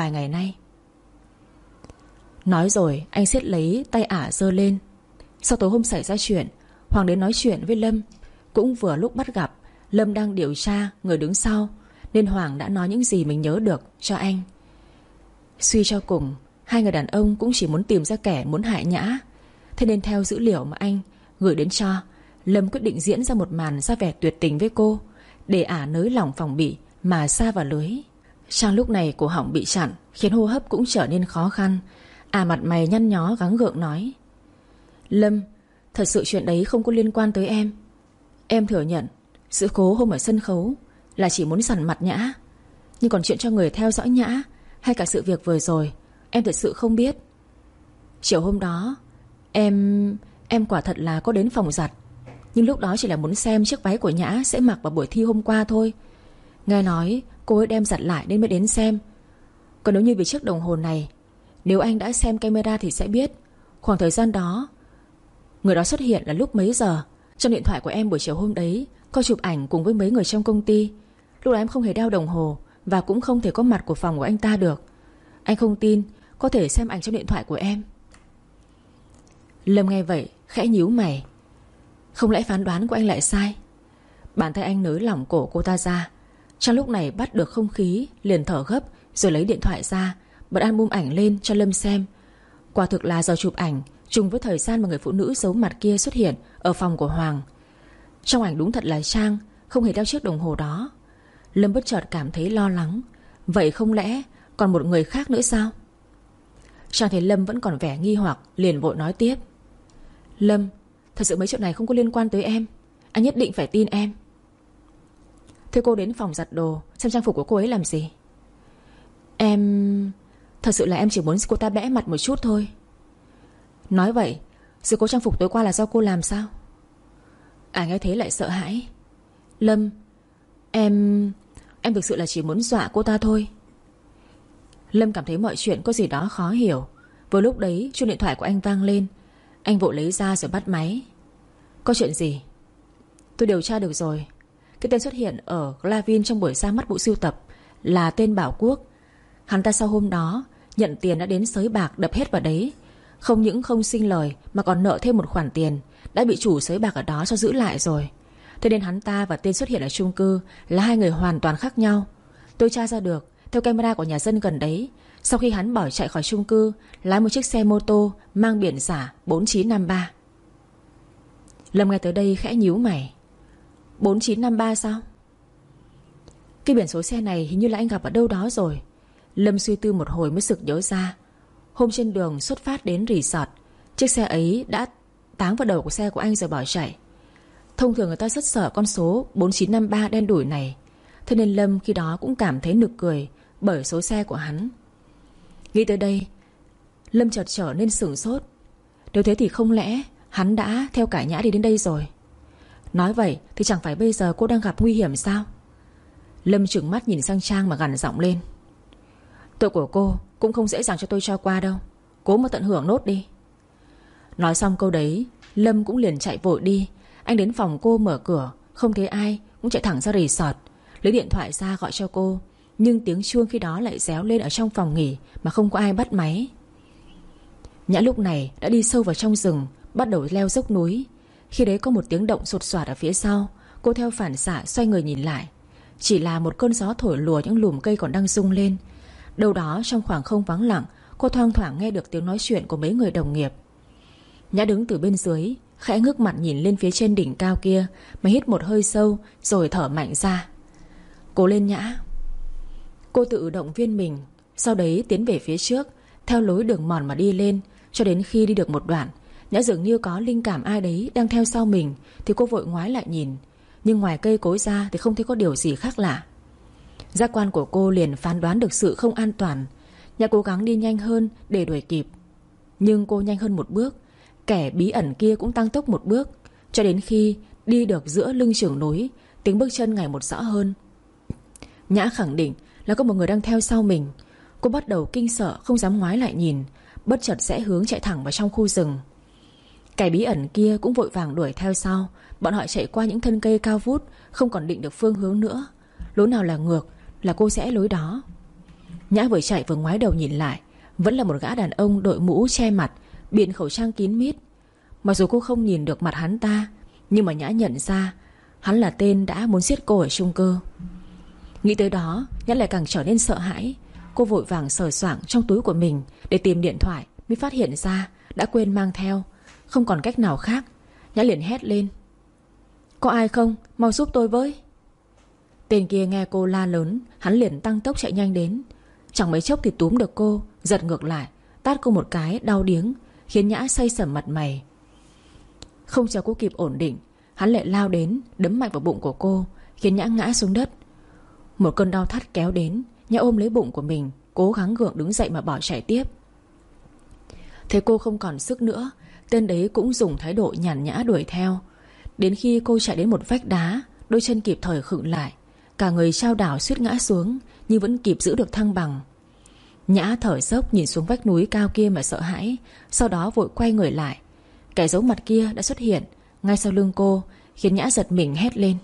vài ngày nay. Nói rồi, anh siết lấy tay ả dơ lên. Sau tối hôm xảy ra chuyện, Hoàng đến nói chuyện với Lâm. Cũng vừa lúc bắt gặp, Lâm đang điều tra người đứng sau, Nên Hoàng đã nói những gì mình nhớ được cho anh. Suy cho cùng, Hai người đàn ông cũng chỉ muốn tìm ra kẻ muốn hại Nhã. Thế nên theo dữ liệu mà anh Gửi đến cho, Lâm quyết định diễn ra một màn ra vẻ tuyệt tình với cô, Để ả nới lỏng phòng bị Mà xa vào lưới. Sang lúc này cổ họng bị chặn, Khiến hô hấp cũng trở nên khó khăn. À mặt mày nhăn nhó gắng gượng nói, Lâm, Thật sự chuyện đấy không có liên quan tới em. Em thừa nhận, Sự cố hôm ở sân khấu Là chỉ muốn sẵn mặt Nhã. Nhưng còn chuyện cho người theo dõi Nhã, Hay cả sự việc vừa rồi, Em thật sự không biết. Chiều hôm đó, Em... Em quả thật là có đến phòng giặt. Nhưng lúc đó chỉ là muốn xem chiếc váy của Nhã Sẽ mặc vào buổi thi hôm qua thôi. Nghe nói cô ấy đem giặt lại nên mới đến xem. Còn nếu như vì chiếc đồng hồ này, Nếu anh đã xem camera thì sẽ biết. Khoảng thời gian đó, Người đó xuất hiện là lúc mấy giờ? Trong điện thoại của em buổi chiều hôm đấy, Có chụp ảnh cùng với mấy người trong công ty. Lúc đó em không hề đeo đồng hồ Và cũng không thể có mặt của phòng của anh ta được. Anh không tin Có thể xem ảnh trong điện thoại của em. Lâm nghe vậy, Khẽ nhíu mày. Không lẽ phán đoán của anh lại sai? Bàn tay anh nới lỏng cổ cô ta ra. Trong lúc này bắt được không khí, Liền thở gấp, Rồi lấy điện thoại ra, Bật album ảnh lên cho Lâm xem. Quả thực là do chụp ảnh Trùng với thời gian mà người phụ nữ giấu mặt kia xuất hiện Ở phòng của Hoàng. Trong ảnh đúng thật là Trang, Không hề đeo chiếc đồng hồ đó. Lâm bất chợt cảm thấy lo lắng. Vậy không lẽ còn một người khác nữa sao? Trang thấy Lâm vẫn còn vẻ nghi hoặc, Liền vội nói tiếp. Lâm, Thật sự mấy chuyện này không có liên quan tới em. Anh nhất định phải tin em thưa cô đến phòng giặt đồ, Xem trang phục của cô ấy làm gì? Em... Thật sự là em chỉ muốn cô ta bẽ mặt một chút thôi. Nói vậy, Sự cố trang phục tối qua là do cô làm sao? À nghe thế lại sợ hãi. Lâm, Em... Em thực sự là chỉ muốn dọa cô ta thôi. Lâm cảm thấy mọi chuyện có gì đó khó hiểu. Vừa lúc đấy, chuông điện thoại của anh vang lên. Anh vội lấy ra rồi bắt máy. Có chuyện gì? Tôi điều tra được rồi. Cái tên xuất hiện ở Glavin trong buổi ra mắt bộ siêu tập Là tên Bảo Quốc. Hắn ta sau hôm đó Nhận tiền đã đến sới bạc đập hết vào đấy. Không những không sinh lời Mà còn nợ thêm một khoản tiền Đã bị chủ sới bạc ở đó cho giữ lại rồi. Thế nên hắn ta và tên xuất hiện ở chung cư Là hai người hoàn toàn khác nhau. Tôi tra ra được, Theo camera của nhà dân gần đấy, Sau khi hắn bỏ chạy khỏi chung cư, Lái một chiếc xe mô tô Mang biển giả 4953 Lâm nghe tới đây khẽ nhíu mày. 4953 sao? Cái biển số xe này hình như là anh gặp ở đâu đó rồi. Lâm suy tư một hồi mới sực nhớ ra. Hôm trên đường xuất phát đến resort, Chiếc xe ấy đã táng vào đầu của xe của anh rồi bỏ chạy. Thông thường người ta rất sợ con số 4953 đen đủi này. Thế nên Lâm khi đó cũng cảm thấy nực cười Bởi số xe của hắn. Nghĩ tới đây, Lâm chợt trở nên sửng sốt. Nếu thế thì không lẽ Hắn đã theo cả nhã đi đến đây rồi? Nói vậy thì chẳng phải bây giờ cô đang gặp nguy hiểm sao? Lâm trừng mắt nhìn sang Trang mà gằn giọng lên. Tội của cô cũng không dễ dàng cho tôi cho qua đâu. Cố mà tận hưởng nốt đi. Nói xong câu đấy, Lâm cũng liền chạy vội đi. Anh đến phòng cô mở cửa, Không thấy ai, Cũng chạy thẳng ra resort. Lấy điện thoại ra gọi cho cô, Nhưng tiếng chuông khi đó lại réo lên ở trong phòng nghỉ Mà không có ai bắt máy. Nhã lúc này đã đi sâu vào trong rừng, Bắt đầu leo dốc núi. Khi đấy có một tiếng động sột soạt ở phía sau, Cô theo phản xạ xoay người nhìn lại. Chỉ là một cơn gió thổi lùa những lùm cây còn đang rung lên. Đâu đó trong khoảng không vắng lặng, Cô thoang thoảng nghe được tiếng nói chuyện của mấy người đồng nghiệp. Nhã đứng từ bên dưới, Khẽ ngước mặt nhìn lên phía trên đỉnh cao kia, Mà hít một hơi sâu Rồi thở mạnh ra. Cố lên Nhã. Cô tự động viên mình, Sau đấy tiến về phía trước, Theo lối đường mòn mà đi lên, Cho đến khi đi được một đoạn. Nhã dường như có linh cảm ai đấy đang theo sau mình, Thì cô vội ngoái lại nhìn. Nhưng ngoài cây cối ra thì không thấy có điều gì khác lạ. Giác quan của cô liền phán đoán được sự không an toàn. Nhã cố gắng đi nhanh hơn để đuổi kịp. Nhưng cô nhanh hơn một bước. Kẻ bí ẩn kia cũng tăng tốc một bước. Cho đến khi đi được giữa lưng trưởng núi, Tiếng bước chân ngày một rõ hơn. Nhã khẳng định là có một người đang theo sau mình. Cô bắt đầu kinh sợ, không dám ngoái lại nhìn. Bất chợt sẽ hướng chạy thẳng vào trong khu rừng. Kẻ bí ẩn kia cũng vội vàng đuổi theo sau. Bọn họ chạy qua những thân cây cao vút, Không còn định được phương hướng nữa. Lối nào là ngược, là cô sẽ lối đó. Nhã vừa chạy vừa ngoái đầu nhìn lại. Vẫn là một gã đàn ông đội mũ che mặt Biện khẩu trang kín mít. Mặc dù cô không nhìn được mặt hắn ta, Nhưng mà Nhã nhận ra Hắn là tên đã muốn giết cô ở chung cư Nghĩ tới đó, Nhã lại càng trở nên sợ hãi. Cô vội vàng sờ soạng trong túi của mình Để tìm điện thoại Mới phát hiện ra đã quên mang theo. Không còn cách nào khác. Nhã liền hét lên. Có ai không? Mau giúp tôi với. Tên kia nghe cô la lớn, Hắn liền tăng tốc chạy nhanh đến. Chẳng mấy chốc thì túm được cô, Giật ngược lại, Tát cô một cái, đau điếng, Khiến Nhã say sẩm mặt mày. Không chờ cô kịp ổn định, Hắn lại lao đến, Đấm mạnh vào bụng của cô, Khiến Nhã ngã xuống đất. Một cơn đau thắt kéo đến, Nhã ôm lấy bụng của mình, Cố gắng gượng đứng dậy mà bỏ chạy tiếp. Thế cô không còn sức nữa Tên đấy cũng dùng thái độ nhàn nhã đuổi theo. Đến khi cô chạy đến một vách đá, Đôi chân kịp thời khựng lại. Cả người trao đảo suýt ngã xuống, Nhưng vẫn kịp giữ được thăng bằng. Nhã thở dốc nhìn xuống vách núi cao kia mà sợ hãi, Sau đó vội quay người lại. Kẻ giấu mặt kia đã xuất hiện, Ngay sau lưng cô, Khiến Nhã giật mình hét lên.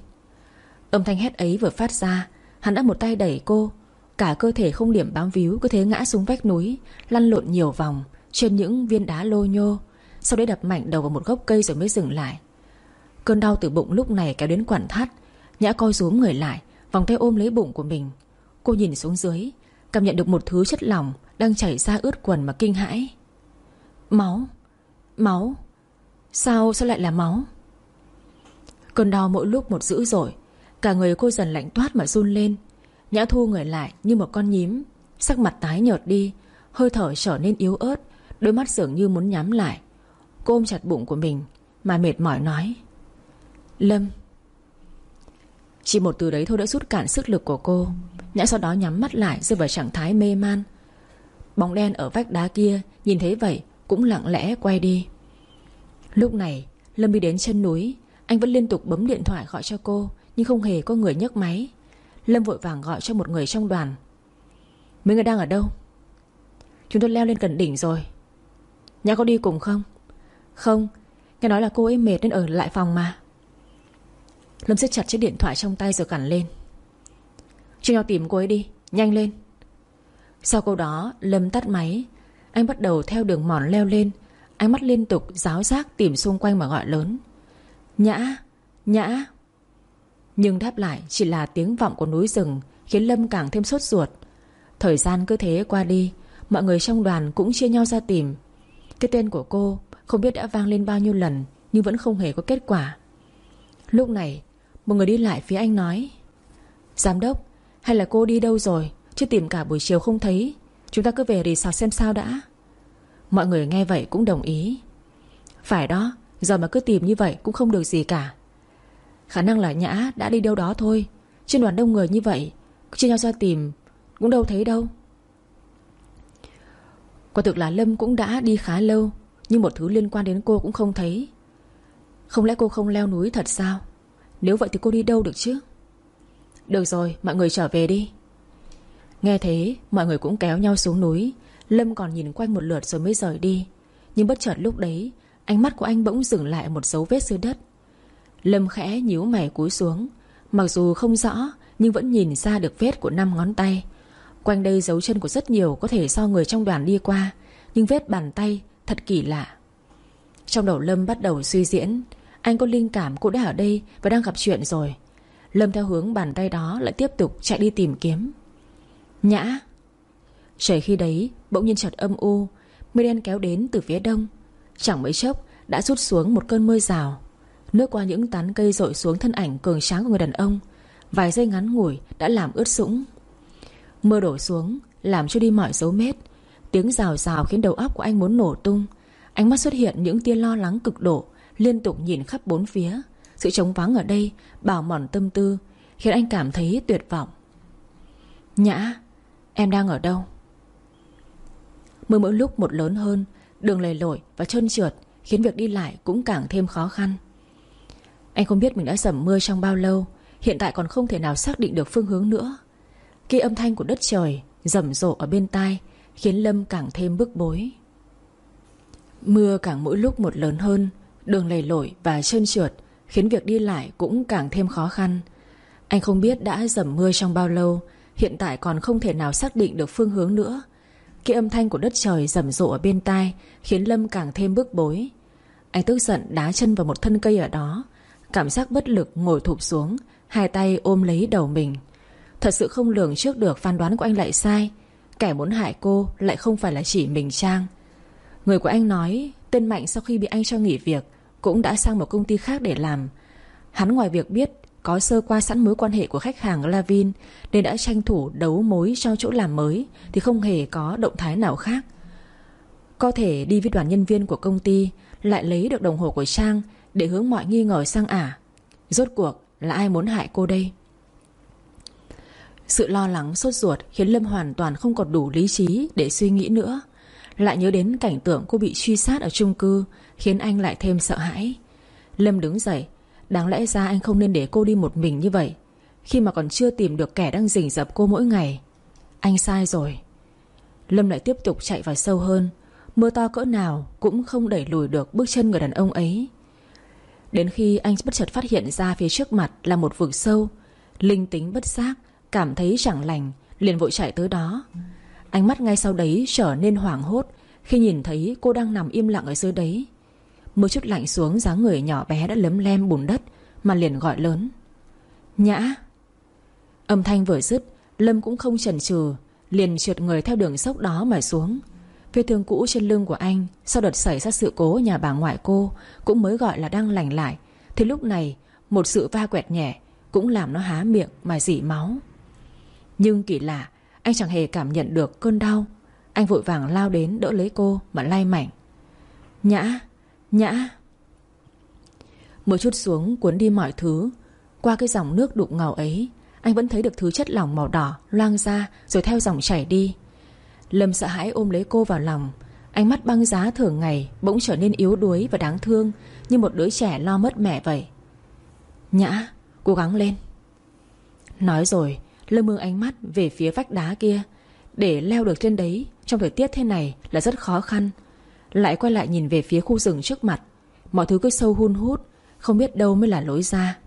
Âm thanh hét ấy vừa phát ra, Hắn đã một tay đẩy cô. Cả cơ thể không điểm bám víu Cứ thế ngã xuống vách núi, Lăn lộn nhiều vòng Trên những viên đá lô nhô. Sau đấy đập mạnh đầu vào một gốc cây rồi mới dừng lại. Cơn đau từ bụng lúc này kéo đến quặn thắt, Nhã coi rúm người lại, Vòng tay ôm lấy bụng của mình. Cô nhìn xuống dưới, Cảm nhận được một thứ chất lỏng Đang chảy ra ướt quần mà kinh hãi. Máu Máu, Sao sao lại là máu? Cơn đau mỗi lúc một dữ dội, Cả người cô dần lạnh toát mà run lên. Nhã thu người lại như một con nhím, Sắc mặt tái nhợt đi, Hơi thở trở nên yếu ớt, Đôi mắt dường như muốn nhắm lại. Cô ôm chặt bụng của mình Mà mệt mỏi nói. Lâm. Chỉ một từ đấy thôi đã rút cạn sức lực của cô. Nhã sau đó nhắm mắt lại, rơi vào trạng thái mê man. Bóng đen ở vách đá kia, Nhìn thấy vậy, cũng lặng lẽ quay đi. Lúc này, Lâm đi đến chân núi. Anh vẫn liên tục bấm điện thoại gọi cho cô, Nhưng không hề có người nhấc máy. Lâm vội vàng gọi cho một người trong đoàn. Mấy người đang ở đâu? Chúng tôi leo lên gần đỉnh rồi. Nhã có đi cùng không? Không, Nghe nói là cô ấy mệt nên ở lại phòng mà. Lâm siết chặt chiếc điện thoại trong tay rồi cản lên. Cho nhau tìm cô ấy đi, Nhanh lên. Sau câu đó, Lâm tắt máy. Anh bắt đầu theo đường mòn leo lên. Ánh mắt liên tục giáo giác tìm xung quanh mà gọi lớn. Nhã Nhã. Nhưng đáp lại chỉ là tiếng vọng của núi rừng Khiến Lâm càng thêm sốt ruột. Thời gian cứ thế qua đi, Mọi người trong đoàn cũng chia nhau ra tìm. Cái tên của cô không biết đã vang lên bao nhiêu lần, Nhưng vẫn không hề có kết quả. Lúc này, Một người đi lại phía anh nói, Giám đốc, Hay là cô đi đâu rồi? Chứ tìm cả buổi chiều không thấy. Chúng ta cứ về resort xem sao đã. Mọi người nghe vậy cũng đồng ý. Phải đó, Giờ mà cứ tìm như vậy cũng không được gì cả. Khả năng là Nhã đã đi đâu đó thôi. Trên đoàn đông người như vậy, Chia nhau ra tìm, Cũng đâu thấy đâu. Quả thực là Lâm cũng đã đi khá lâu. Nhưng một thứ liên quan đến cô cũng không thấy. Không lẽ cô không leo núi thật sao? Nếu vậy thì cô đi đâu được chứ? Được rồi, mọi người trở về đi. Nghe thế, Mọi người cũng kéo nhau xuống núi. Lâm còn nhìn quanh một lượt rồi mới rời đi. Nhưng bất chợt lúc đấy, Ánh mắt của anh bỗng dừng lại một dấu vết dưới đất. Lâm khẽ nhíu mày cúi xuống. Mặc dù không rõ, Nhưng vẫn nhìn ra được vết của năm ngón tay. Quanh đây dấu chân của rất nhiều Có thể do người trong đoàn đi qua. Nhưng vết bàn tay thật kỳ lạ. Trong đầu Lâm bắt đầu suy diễn, Anh có linh cảm cô đã ở đây Và đang gặp chuyện rồi. Lâm theo hướng bàn tay đó lại tiếp tục chạy đi tìm kiếm. Nhã. Trời khi đấy, bỗng nhiên chợt âm u, Mây đen kéo đến từ phía đông. Chẳng mấy chốc, đã rút xuống một cơn mưa rào. Nước qua những tán cây rội xuống thân ảnh cường tráng của người đàn ông, Vài giây ngắn ngủi đã làm ướt sũng. Mưa đổ xuống, Làm cho đi mọi dấu mết. Tiếng rào rào khiến đầu óc của anh muốn nổ tung. Ánh mắt xuất hiện những tia lo lắng cực độ, Liên tục nhìn khắp bốn phía. Sự trống vắng ở đây Bảo mòn tâm tư, Khiến anh cảm thấy tuyệt vọng. Nhã, Em đang ở đâu? Mưa mỗi lúc một lớn hơn, Đường lầy lội và trơn trượt, Khiến việc đi lại cũng càng thêm khó khăn. Anh không biết mình đã dầm mưa trong bao lâu, Hiện tại còn không thể nào xác định được phương hướng nữa. Khi âm thanh của đất trời Rầm rộ ở bên tai Khiến Lâm càng thêm bức bối. Mưa càng mỗi lúc một lớn hơn, Đường lầy lội và trơn trượt Khiến việc đi lại cũng càng thêm khó khăn. Anh không biết đã dầm mưa trong bao lâu, Hiện tại còn không thể nào xác định được phương hướng nữa. Cái âm thanh của đất trời rầm rộ ở bên tai Khiến Lâm càng thêm bức bối. Anh tức giận đá chân vào một thân cây ở đó, Cảm giác bất lực ngồi thụp xuống, Hai tay ôm lấy đầu mình. Thật sự không lường trước được phán đoán của anh lại sai Kẻ muốn hại cô Lại không phải là chỉ mình Trang. Người của anh nói, Tên Mạnh sau khi bị anh cho nghỉ việc Cũng đã sang một công ty khác để làm. Hắn ngoài việc biết có sơ qua sẵn mối quan hệ của khách hàng Lavin Nên đã tranh thủ đấu mối cho chỗ làm mới Thì không hề có động thái nào khác. Có thể đi với đoàn nhân viên của công ty Lại lấy được đồng hồ của Trang Để hướng mọi nghi ngờ sang ả. Rốt cuộc là ai muốn hại cô đây? Sự lo lắng, sốt ruột Khiến Lâm hoàn toàn không còn đủ lý trí Để suy nghĩ nữa. Lại nhớ đến cảnh tượng cô bị truy sát ở chung cư, Khiến anh lại thêm sợ hãi. Lâm đứng dậy, Đáng lẽ ra anh không nên để cô đi một mình như vậy, Khi mà còn chưa tìm được kẻ đang rình rập cô mỗi ngày. Anh sai rồi. Lâm lại tiếp tục chạy vào sâu hơn, Mưa to cỡ nào cũng không đẩy lùi được bước chân người đàn ông ấy. Đến khi anh bất chợt phát hiện ra phía trước mặt là một vực sâu, Linh tính bất giác Cảm thấy chẳng lành, Liền vội chạy tới đó. Ánh mắt ngay sau đấy trở nên hoảng hốt Khi nhìn thấy cô đang nằm im lặng ở dưới đấy. Mưa chút lạnh xuống, dáng người nhỏ bé đã lấm lem bùn đất, Mà liền gọi lớn. Nhã. Âm thanh vừa dứt, Lâm cũng không chần chừ, Liền trượt người theo đường sốc đó mà xuống. Vết thương cũ trên lưng của anh Sau đợt xảy ra sự cố nhà bà ngoại cô Cũng mới gọi là đang lành lại, Thì lúc này một sự va quẹt nhẹ Cũng làm nó há miệng mà dỉ máu. Nhưng kỳ lạ, Anh chẳng hề cảm nhận được cơn đau. Anh vội vàng lao đến đỡ lấy cô Mà lay mảnh. Nhã Nhã. Mưa chút xuống cuốn đi mọi thứ. Qua cái dòng nước đục ngầu ấy, Anh vẫn thấy được thứ chất lỏng màu đỏ Loang ra rồi theo dòng chảy đi. Lâm sợ hãi ôm lấy cô vào lòng. Ánh mắt băng giá thường ngày Bỗng trở nên yếu đuối và đáng thương Như một đứa trẻ lo mất mẹ vậy. Nhã, cố gắng lên. Nói rồi Lâm mương ánh mắt về phía vách đá kia. Để leo được trên đấy, Trong thời tiết thế này là rất khó khăn. Lại quay lại nhìn về phía khu rừng trước mặt. Mọi thứ cứ sâu hun hút, Không biết đâu mới là lối ra.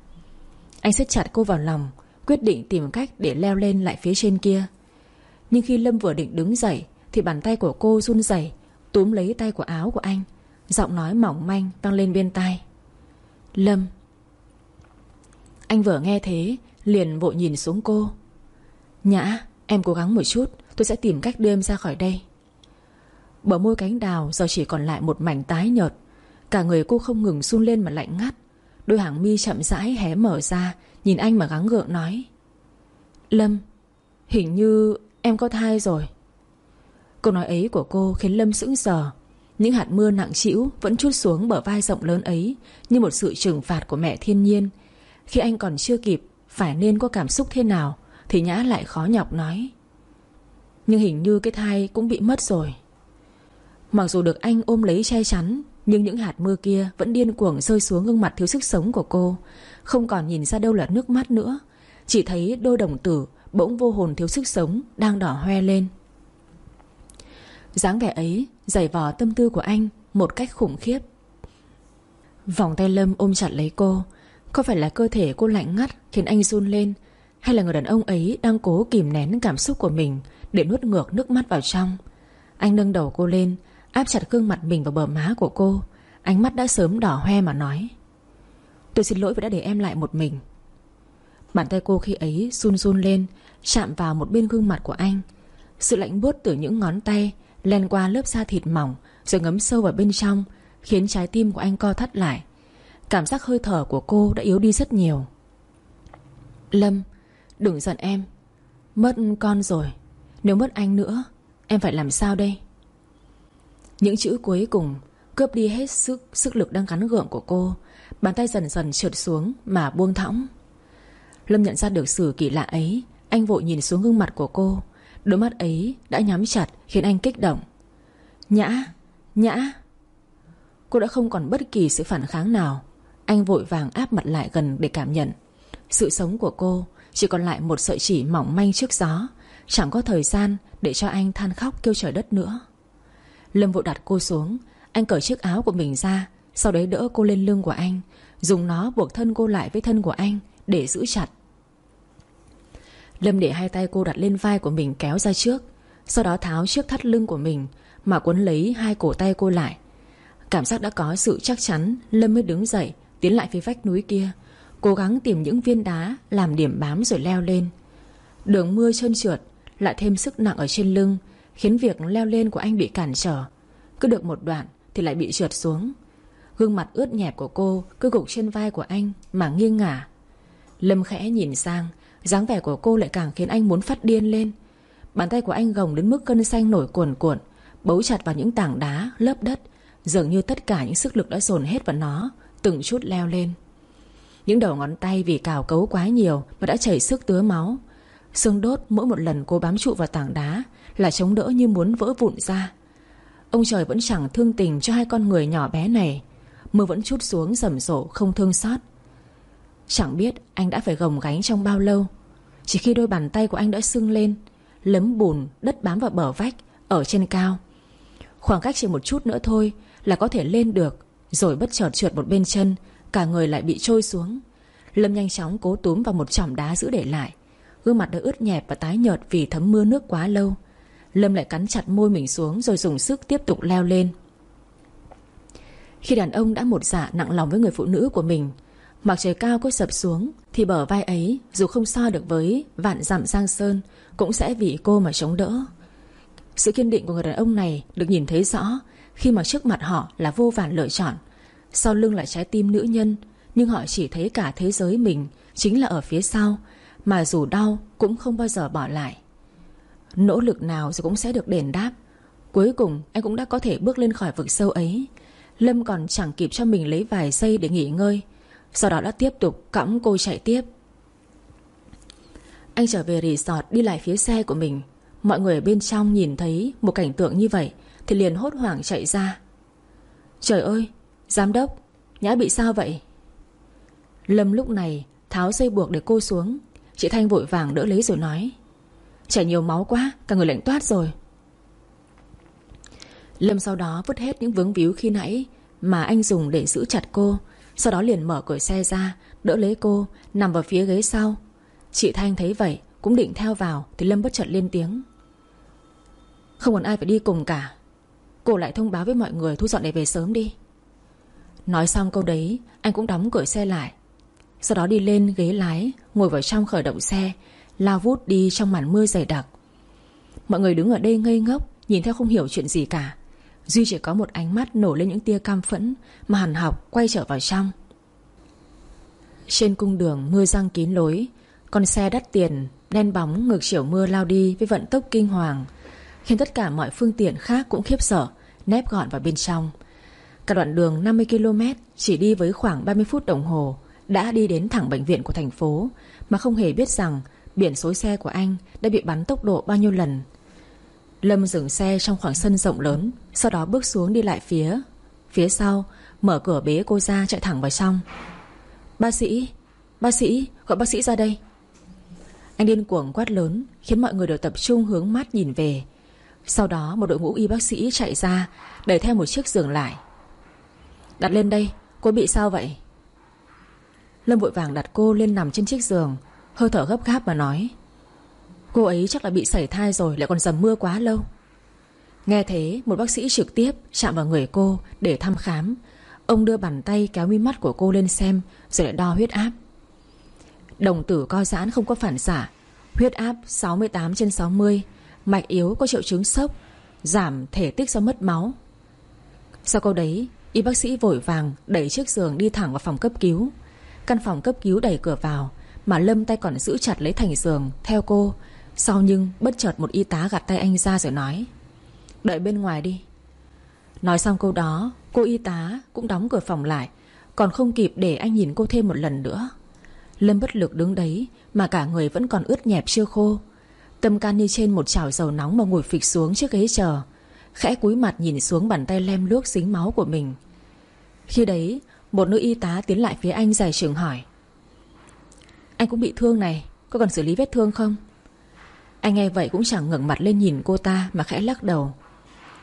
Anh siết chặt cô vào lòng, Quyết định tìm cách để leo lên lại phía trên kia. Nhưng khi Lâm vừa định đứng dậy, Thì bàn tay của cô run rẩy, Túm lấy tay của áo của anh. Giọng nói mỏng manh vang lên bên tai. Lâm. Anh vừa nghe thế, Liền vội nhìn xuống cô. Nhã, em cố gắng một chút, Tôi sẽ tìm cách đưa em ra khỏi đây. Bờ môi cánh đào giờ chỉ còn lại một mảnh tái nhợt. Cả người cô không ngừng run lên mà lạnh ngắt. Đôi hàng mi chậm rãi hé mở ra, Nhìn anh mà gắng gượng nói. Lâm, Hình như em có thai rồi. Câu nói ấy của cô khiến Lâm sững sờ. Những hạt mưa nặng trĩu Vẫn chút xuống bờ vai rộng lớn ấy, Như một sự trừng phạt của mẹ thiên nhiên. Khi anh còn chưa kịp, Phải nên có cảm xúc thế nào? Thì Nhã lại khó nhọc nói. Nhưng hình như cái thai cũng bị mất rồi. Mặc dù được anh ôm lấy che chắn, Nhưng những hạt mưa kia vẫn điên cuồng rơi xuống gương mặt thiếu sức sống của cô. Không còn nhìn ra đâu là nước mắt nữa. Chỉ thấy đôi đồng tử Bỗng vô hồn thiếu sức sống Đang đỏ hoe lên. Dáng vẻ ấy Giày vò tâm tư của anh Một cách khủng khiếp. Vòng tay Lâm ôm chặt lấy cô. Có phải là cơ thể cô lạnh ngắt Khiến anh run lên hay là người đàn ông ấy đang cố kìm nén cảm xúc của mình Để nuốt ngược nước mắt vào trong? Anh nâng đầu cô lên, Áp chặt gương mặt mình vào bờ má của cô. Ánh mắt đã sớm đỏ hoe mà nói, Tôi xin lỗi vì đã để em lại một mình. Bàn tay cô khi ấy run run lên, Chạm vào một bên gương mặt của anh. Sự lạnh buốt từ những ngón tay Len qua lớp da thịt mỏng Rồi ngấm sâu vào bên trong, Khiến trái tim của anh co thắt lại. Cảm giác hơi thở của cô đã yếu đi rất nhiều. Lâm Đừng giận em. Mất con rồi. Nếu mất anh nữa Em phải làm sao đây? Những chữ cuối cùng Cướp đi hết sức sức lực đang gắn gượng của cô. Bàn tay dần dần trượt xuống Mà buông thõng. Lâm nhận ra được sự kỳ lạ ấy. Anh vội nhìn xuống gương mặt của cô. Đôi mắt ấy đã nhắm chặt Khiến anh kích động. Nhã, nhã. Cô đã không còn bất kỳ sự phản kháng nào. Anh vội vàng áp mặt lại gần để cảm nhận. Sự sống của cô chỉ còn lại một sợi chỉ mỏng manh trước gió. Chẳng có thời gian để cho anh than khóc kêu trời đất nữa. Lâm vội đặt cô xuống. Anh cởi chiếc áo của mình ra. Sau đấy đỡ cô lên lưng của anh. Dùng nó buộc thân cô lại với thân của anh Để giữ chặt. Lâm để hai tay cô đặt lên vai của mình kéo ra trước. Sau đó tháo chiếc thắt lưng của mình Mà quấn lấy hai cổ tay cô lại. Cảm giác đã có sự chắc chắn, Lâm mới đứng dậy, Tiến lại phía vách núi kia. Cố gắng tìm những viên đá, Làm điểm bám rồi leo lên. Đường mưa trơn trượt, Lại thêm sức nặng ở trên lưng, Khiến việc leo lên của anh bị cản trở. Cứ được một đoạn thì lại bị trượt xuống. Gương mặt ướt nhẹp của cô Cứ gục trên vai của anh mà nghiêng ngả. Lâm khẽ nhìn sang, dáng vẻ của cô lại càng khiến anh muốn phát điên lên. Bàn tay của anh gồng đến mức cân xanh nổi cuồn cuộn, Bấu chặt vào những tảng đá, Lớp đất, Dường như tất cả những sức lực đã dồn hết vào nó, Từng chút leo lên. Những đầu ngón tay vì cào cấu quá nhiều Mà đã chảy sức tứa máu. Xương đốt mỗi một lần cô bám trụ vào tảng đá Là chống đỡ như muốn vỡ vụn ra. Ông trời vẫn chẳng thương tình cho hai con người nhỏ bé này. Mưa vẫn chút xuống rầm rộ không thương xót. Chẳng biết anh đã phải gồng gánh trong bao lâu. Chỉ khi đôi bàn tay của anh đã sưng lên Lấm bùn, đất bám vào bờ vách Ở trên cao. Khoảng cách chỉ một chút nữa thôi Là có thể lên được Rồi bất chợt trượt một bên chân Cả người lại bị trôi xuống. Lâm nhanh chóng cố túm vào một chỏm đá giữ để lại. Gương mặt đã ướt nhẹp và tái nhợt Vì thấm mưa nước quá lâu. Lâm lại cắn chặt môi mình xuống Rồi dùng sức tiếp tục leo lên. Khi đàn ông đã một dạ nặng lòng với người phụ nữ của mình, Mặc trời cao có sập xuống, Thì bờ vai ấy, dù không so được với Vạn dặm giang sơn, Cũng sẽ vì cô mà chống đỡ. Sự kiên định của người đàn ông này Được nhìn thấy rõ Khi mà trước mặt họ là vô vàn lựa chọn. Sau lưng là trái tim nữ nhân, Nhưng họ chỉ thấy cả thế giới mình Chính là ở phía sau, Mà dù đau cũng không bao giờ bỏ lại. Nỗ lực nào rồi cũng sẽ được đền đáp. Cuối cùng, anh cũng đã có thể bước lên khỏi vực sâu ấy. Lâm còn chẳng kịp cho mình lấy vài giây để nghỉ ngơi, Sau đó đã tiếp tục cõng cô chạy tiếp. Anh trở về resort đi lại phía xe của mình. Mọi người ở bên trong nhìn thấy một cảnh tượng như vậy Thì liền hốt hoảng chạy ra. Trời ơi Giám đốc, Nhã bị sao vậy? Lâm lúc này tháo dây buộc để cô xuống. Chị Thanh vội vàng đỡ lấy rồi nói Chảy nhiều máu quá, Cả người lạnh toát rồi. Lâm sau đó vứt hết những vướng víu khi nãy Mà anh dùng để giữ chặt cô, Sau đó liền mở cửa xe ra, Đỡ lấy cô, Nằm vào phía ghế sau. Chị Thanh thấy vậy Cũng định theo vào Thì Lâm bất chợt lên tiếng. Không còn ai phải đi cùng cả. Cô lại thông báo với mọi người Thu dọn để về sớm đi. Nói xong câu đấy, Anh cũng đóng cửa xe lại. Sau đó đi lên ghế lái, Ngồi vào trong khởi động xe, Lao vút đi trong màn mưa dày đặc. Mọi người đứng ở đây ngây ngốc, Nhìn theo không hiểu chuyện gì cả. Duy chỉ có một ánh mắt nổ lên những tia cam phẫn Mà hàn học quay trở vào trong. Trên cung đường mưa răng kín lối, Con xe đắt tiền, Đen bóng ngược chiều mưa lao đi Với vận tốc kinh hoàng, Khiến tất cả mọi phương tiện khác cũng khiếp sợ, Nép gọn vào bên trong. Cả đoạn đường 50 km Chỉ đi với khoảng 30 phút đồng hồ Đã đi đến thẳng bệnh viện của thành phố, Mà không hề biết rằng Biển số xe của anh đã bị bắn tốc độ bao nhiêu lần. Lâm dừng xe trong khoảng sân rộng lớn, Sau đó bước xuống đi lại phía Phía sau Mở cửa bế cô ra chạy thẳng vào trong. Bác sĩ Bác sĩ, Gọi bác sĩ ra đây. Anh điên cuồng quát lớn, Khiến mọi người đều tập trung hướng mắt nhìn về. Sau đó một đội ngũ y bác sĩ chạy ra, Đẩy theo một chiếc giường lại. Đặt lên đây, Cô bị sao vậy? Lâm vội vàng đặt cô lên nằm trên chiếc giường, Hơi thở gấp gáp mà nói, Cô ấy chắc là bị sảy thai rồi, Lại còn dầm mưa quá lâu. Nghe thế, một bác sĩ trực tiếp chạm vào người cô Để thăm khám. Ông đưa bàn tay kéo mi mắt của cô lên xem, Rồi lại đo huyết áp. Đồng tử co giãn không có phản xạ, Huyết áp 68 trên 60 Mạch yếu có triệu chứng sốc, Giảm thể tích do mất máu. Sau câu đấy Y bác sĩ vội vàng đẩy chiếc giường đi thẳng vào phòng cấp cứu. Căn phòng cấp cứu đẩy cửa vào, mà Lâm tay còn giữ chặt lấy thành giường, Theo cô. Sau nhưng bất chợt một y tá gạt tay anh ra rồi nói, Đợi bên ngoài đi. Nói xong câu đó, Cô y tá cũng đóng cửa phòng lại, Còn không kịp để anh nhìn cô thêm một lần nữa. Lâm bất lực đứng đấy, Mà cả người vẫn còn ướt nhẹp chưa khô. Tâm can như trên một chảo dầu nóng Mà ngồi phịch xuống chiếc ghế chờ. Khẽ cúi mặt nhìn xuống bàn tay lem luốc dính máu của mình. Khi đấy, Một nữ y tá tiến lại phía anh dài trường hỏi. Anh cũng bị thương này, Có cần xử lý vết thương không? Anh nghe vậy cũng chẳng ngẩng mặt lên nhìn cô ta Mà khẽ lắc đầu.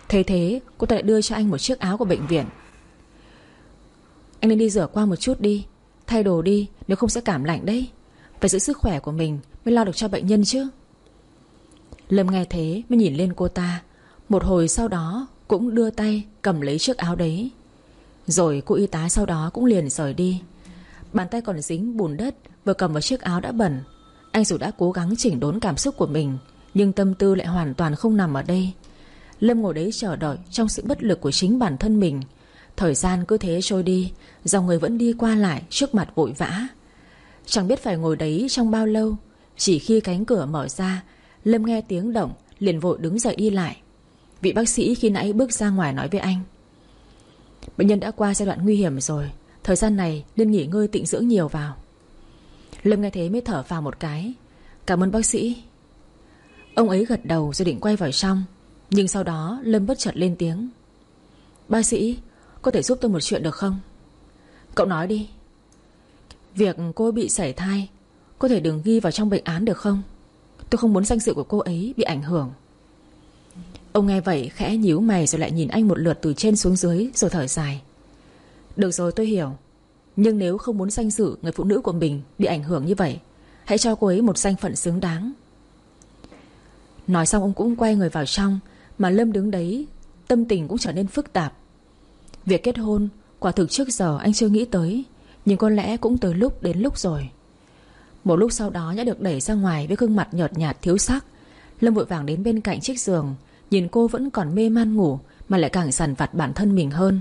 Thế thế, cô ta lại đưa cho anh một chiếc áo của bệnh viện. Anh nên đi rửa qua một chút đi, Thay đồ đi, Nếu không sẽ cảm lạnh đấy. Phải giữ sức khỏe của mình Mới lo được cho bệnh nhân chứ. Lâm nghe thế mới nhìn lên cô ta một hồi sau đó, Cũng đưa tay cầm lấy chiếc áo đấy. Rồi cô y tá sau đó cũng liền rời đi. Bàn tay còn dính bùn đất, Vừa cầm vào chiếc áo đã bẩn. Anh dù đã cố gắng chỉnh đốn cảm xúc của mình, Nhưng tâm tư lại hoàn toàn không nằm ở đây. Lâm ngồi đấy chờ đợi Trong sự bất lực của chính bản thân mình. Thời gian cứ thế trôi đi, Dòng người vẫn đi qua lại trước mặt vội vã. Chẳng biết phải ngồi đấy trong bao lâu, Chỉ khi cánh cửa mở ra, Lâm nghe tiếng động, Liền vội đứng dậy đi lại. Vị bác sĩ khi nãy bước ra ngoài nói với anh. Bệnh nhân đã qua giai đoạn nguy hiểm rồi, Thời gian này nên nghỉ ngơi tịnh dưỡng nhiều vào. Lâm nghe thế mới thở vào một cái. Cảm ơn bác sĩ. Ông ấy gật đầu rồi định quay vào trong, Nhưng sau đó Lâm bất chợt lên tiếng. Bác sĩ, Có thể giúp tôi một chuyện được không? Cậu nói đi. Việc cô bị sảy thai, Có thể đừng ghi vào trong bệnh án được không? Tôi không muốn danh dự của cô ấy bị ảnh hưởng. Ông nghe vậy khẽ nhíu mày Rồi lại nhìn anh một lượt từ trên xuống dưới, Rồi thở dài. Được rồi, tôi hiểu. Nhưng nếu không muốn danh dự người phụ nữ của mình Bị ảnh hưởng như vậy, Hãy cho cô ấy một danh phận xứng đáng. Nói xong, ông cũng quay người vào trong, Mà Lâm đứng đấy, Tâm tình cũng trở nên phức tạp. Việc kết hôn, Quả thực trước giờ anh chưa nghĩ tới, Nhưng có lẽ cũng tới lúc đến lúc rồi. Một lúc sau đó Nhã được đẩy ra ngoài Với gương mặt nhợt nhạt, thiếu sắc. Lâm vội vàng đến bên cạnh chiếc giường Nhìn cô vẫn còn mê man ngủ, Mà lại càng sằn vặt bản thân mình hơn.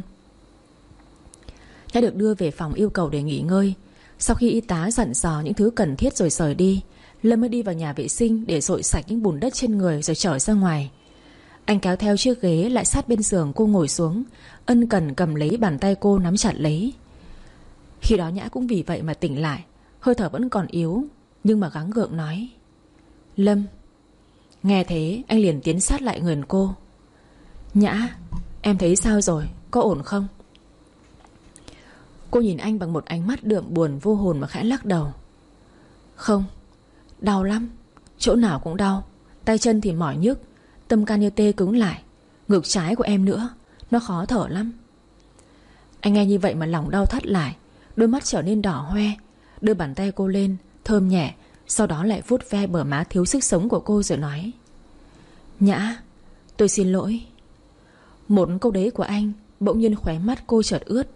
Nhã được đưa về phòng yêu cầu để nghỉ ngơi. Sau khi y tá dặn dò những thứ cần thiết rồi rời đi, Lâm mới đi vào nhà vệ sinh Để dội sạch những bùn đất trên người Rồi trở ra ngoài. Anh kéo theo chiếc ghế lại sát bên giường cô ngồi xuống, Ân cần cầm lấy bàn tay cô nắm chặt lấy. Khi đó Nhã cũng vì vậy mà tỉnh lại, Hơi thở vẫn còn yếu, Nhưng mà gắng gượng nói, Lâm Nghe thế, anh liền tiến sát lại người cô. Nhã, Em thấy sao rồi? Có ổn không? Cô nhìn anh bằng một ánh mắt đượm buồn vô hồn mà khẽ lắc đầu. Không, Đau lắm. Chỗ nào cũng đau. Tay chân thì mỏi nhức. Tâm can như tê cứng lại. Ngực trái của em nữa. Nó khó thở lắm. Anh nghe như vậy mà lòng đau thắt lại. Đôi mắt trở nên đỏ hoe. Đưa bàn tay cô lên, Thơm nhẹ sau đó lại vuốt ve bờ má thiếu sức sống của cô rồi nói, Nhã, Tôi xin lỗi. Một câu đấy của anh Bỗng nhiên khóe mắt cô chợt ướt,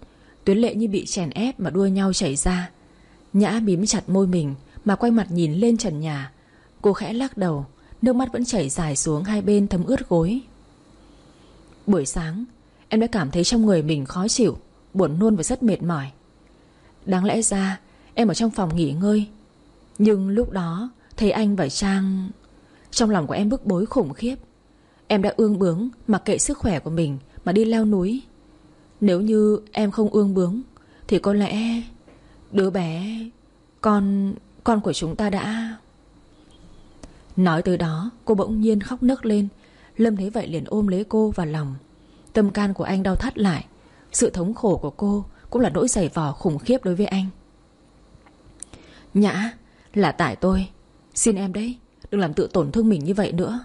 Tuyến lệ như bị chèn ép mà đua nhau chảy ra. Nhã bím chặt môi mình Mà quay mặt nhìn lên trần nhà. Cô khẽ lắc đầu, Nước mắt vẫn chảy dài xuống hai bên thấm ướt gối. Buổi sáng, Em đã cảm thấy trong người mình khó chịu, Buồn nôn và rất mệt mỏi. Đáng lẽ ra em ở trong phòng nghỉ ngơi nhưng lúc đó, Thấy anh và Trang, Trong lòng của em bức bối khủng khiếp. Em đã ương bướng, Mặc kệ sức khỏe của mình, Mà đi leo núi. Nếu như em không ương bướng, Thì có lẽ Đứa bé, Con Con của chúng ta đã Nói tới đó, cô bỗng nhiên khóc nức lên. Lâm thấy vậy liền ôm lấy cô vào lòng. Tâm can của anh đau thắt lại. Sự thống khổ của cô Cũng là nỗi giày vò khủng khiếp đối với anh. Nhã là tại tôi. Xin em đấy, Đừng làm tự tổn thương mình như vậy nữa.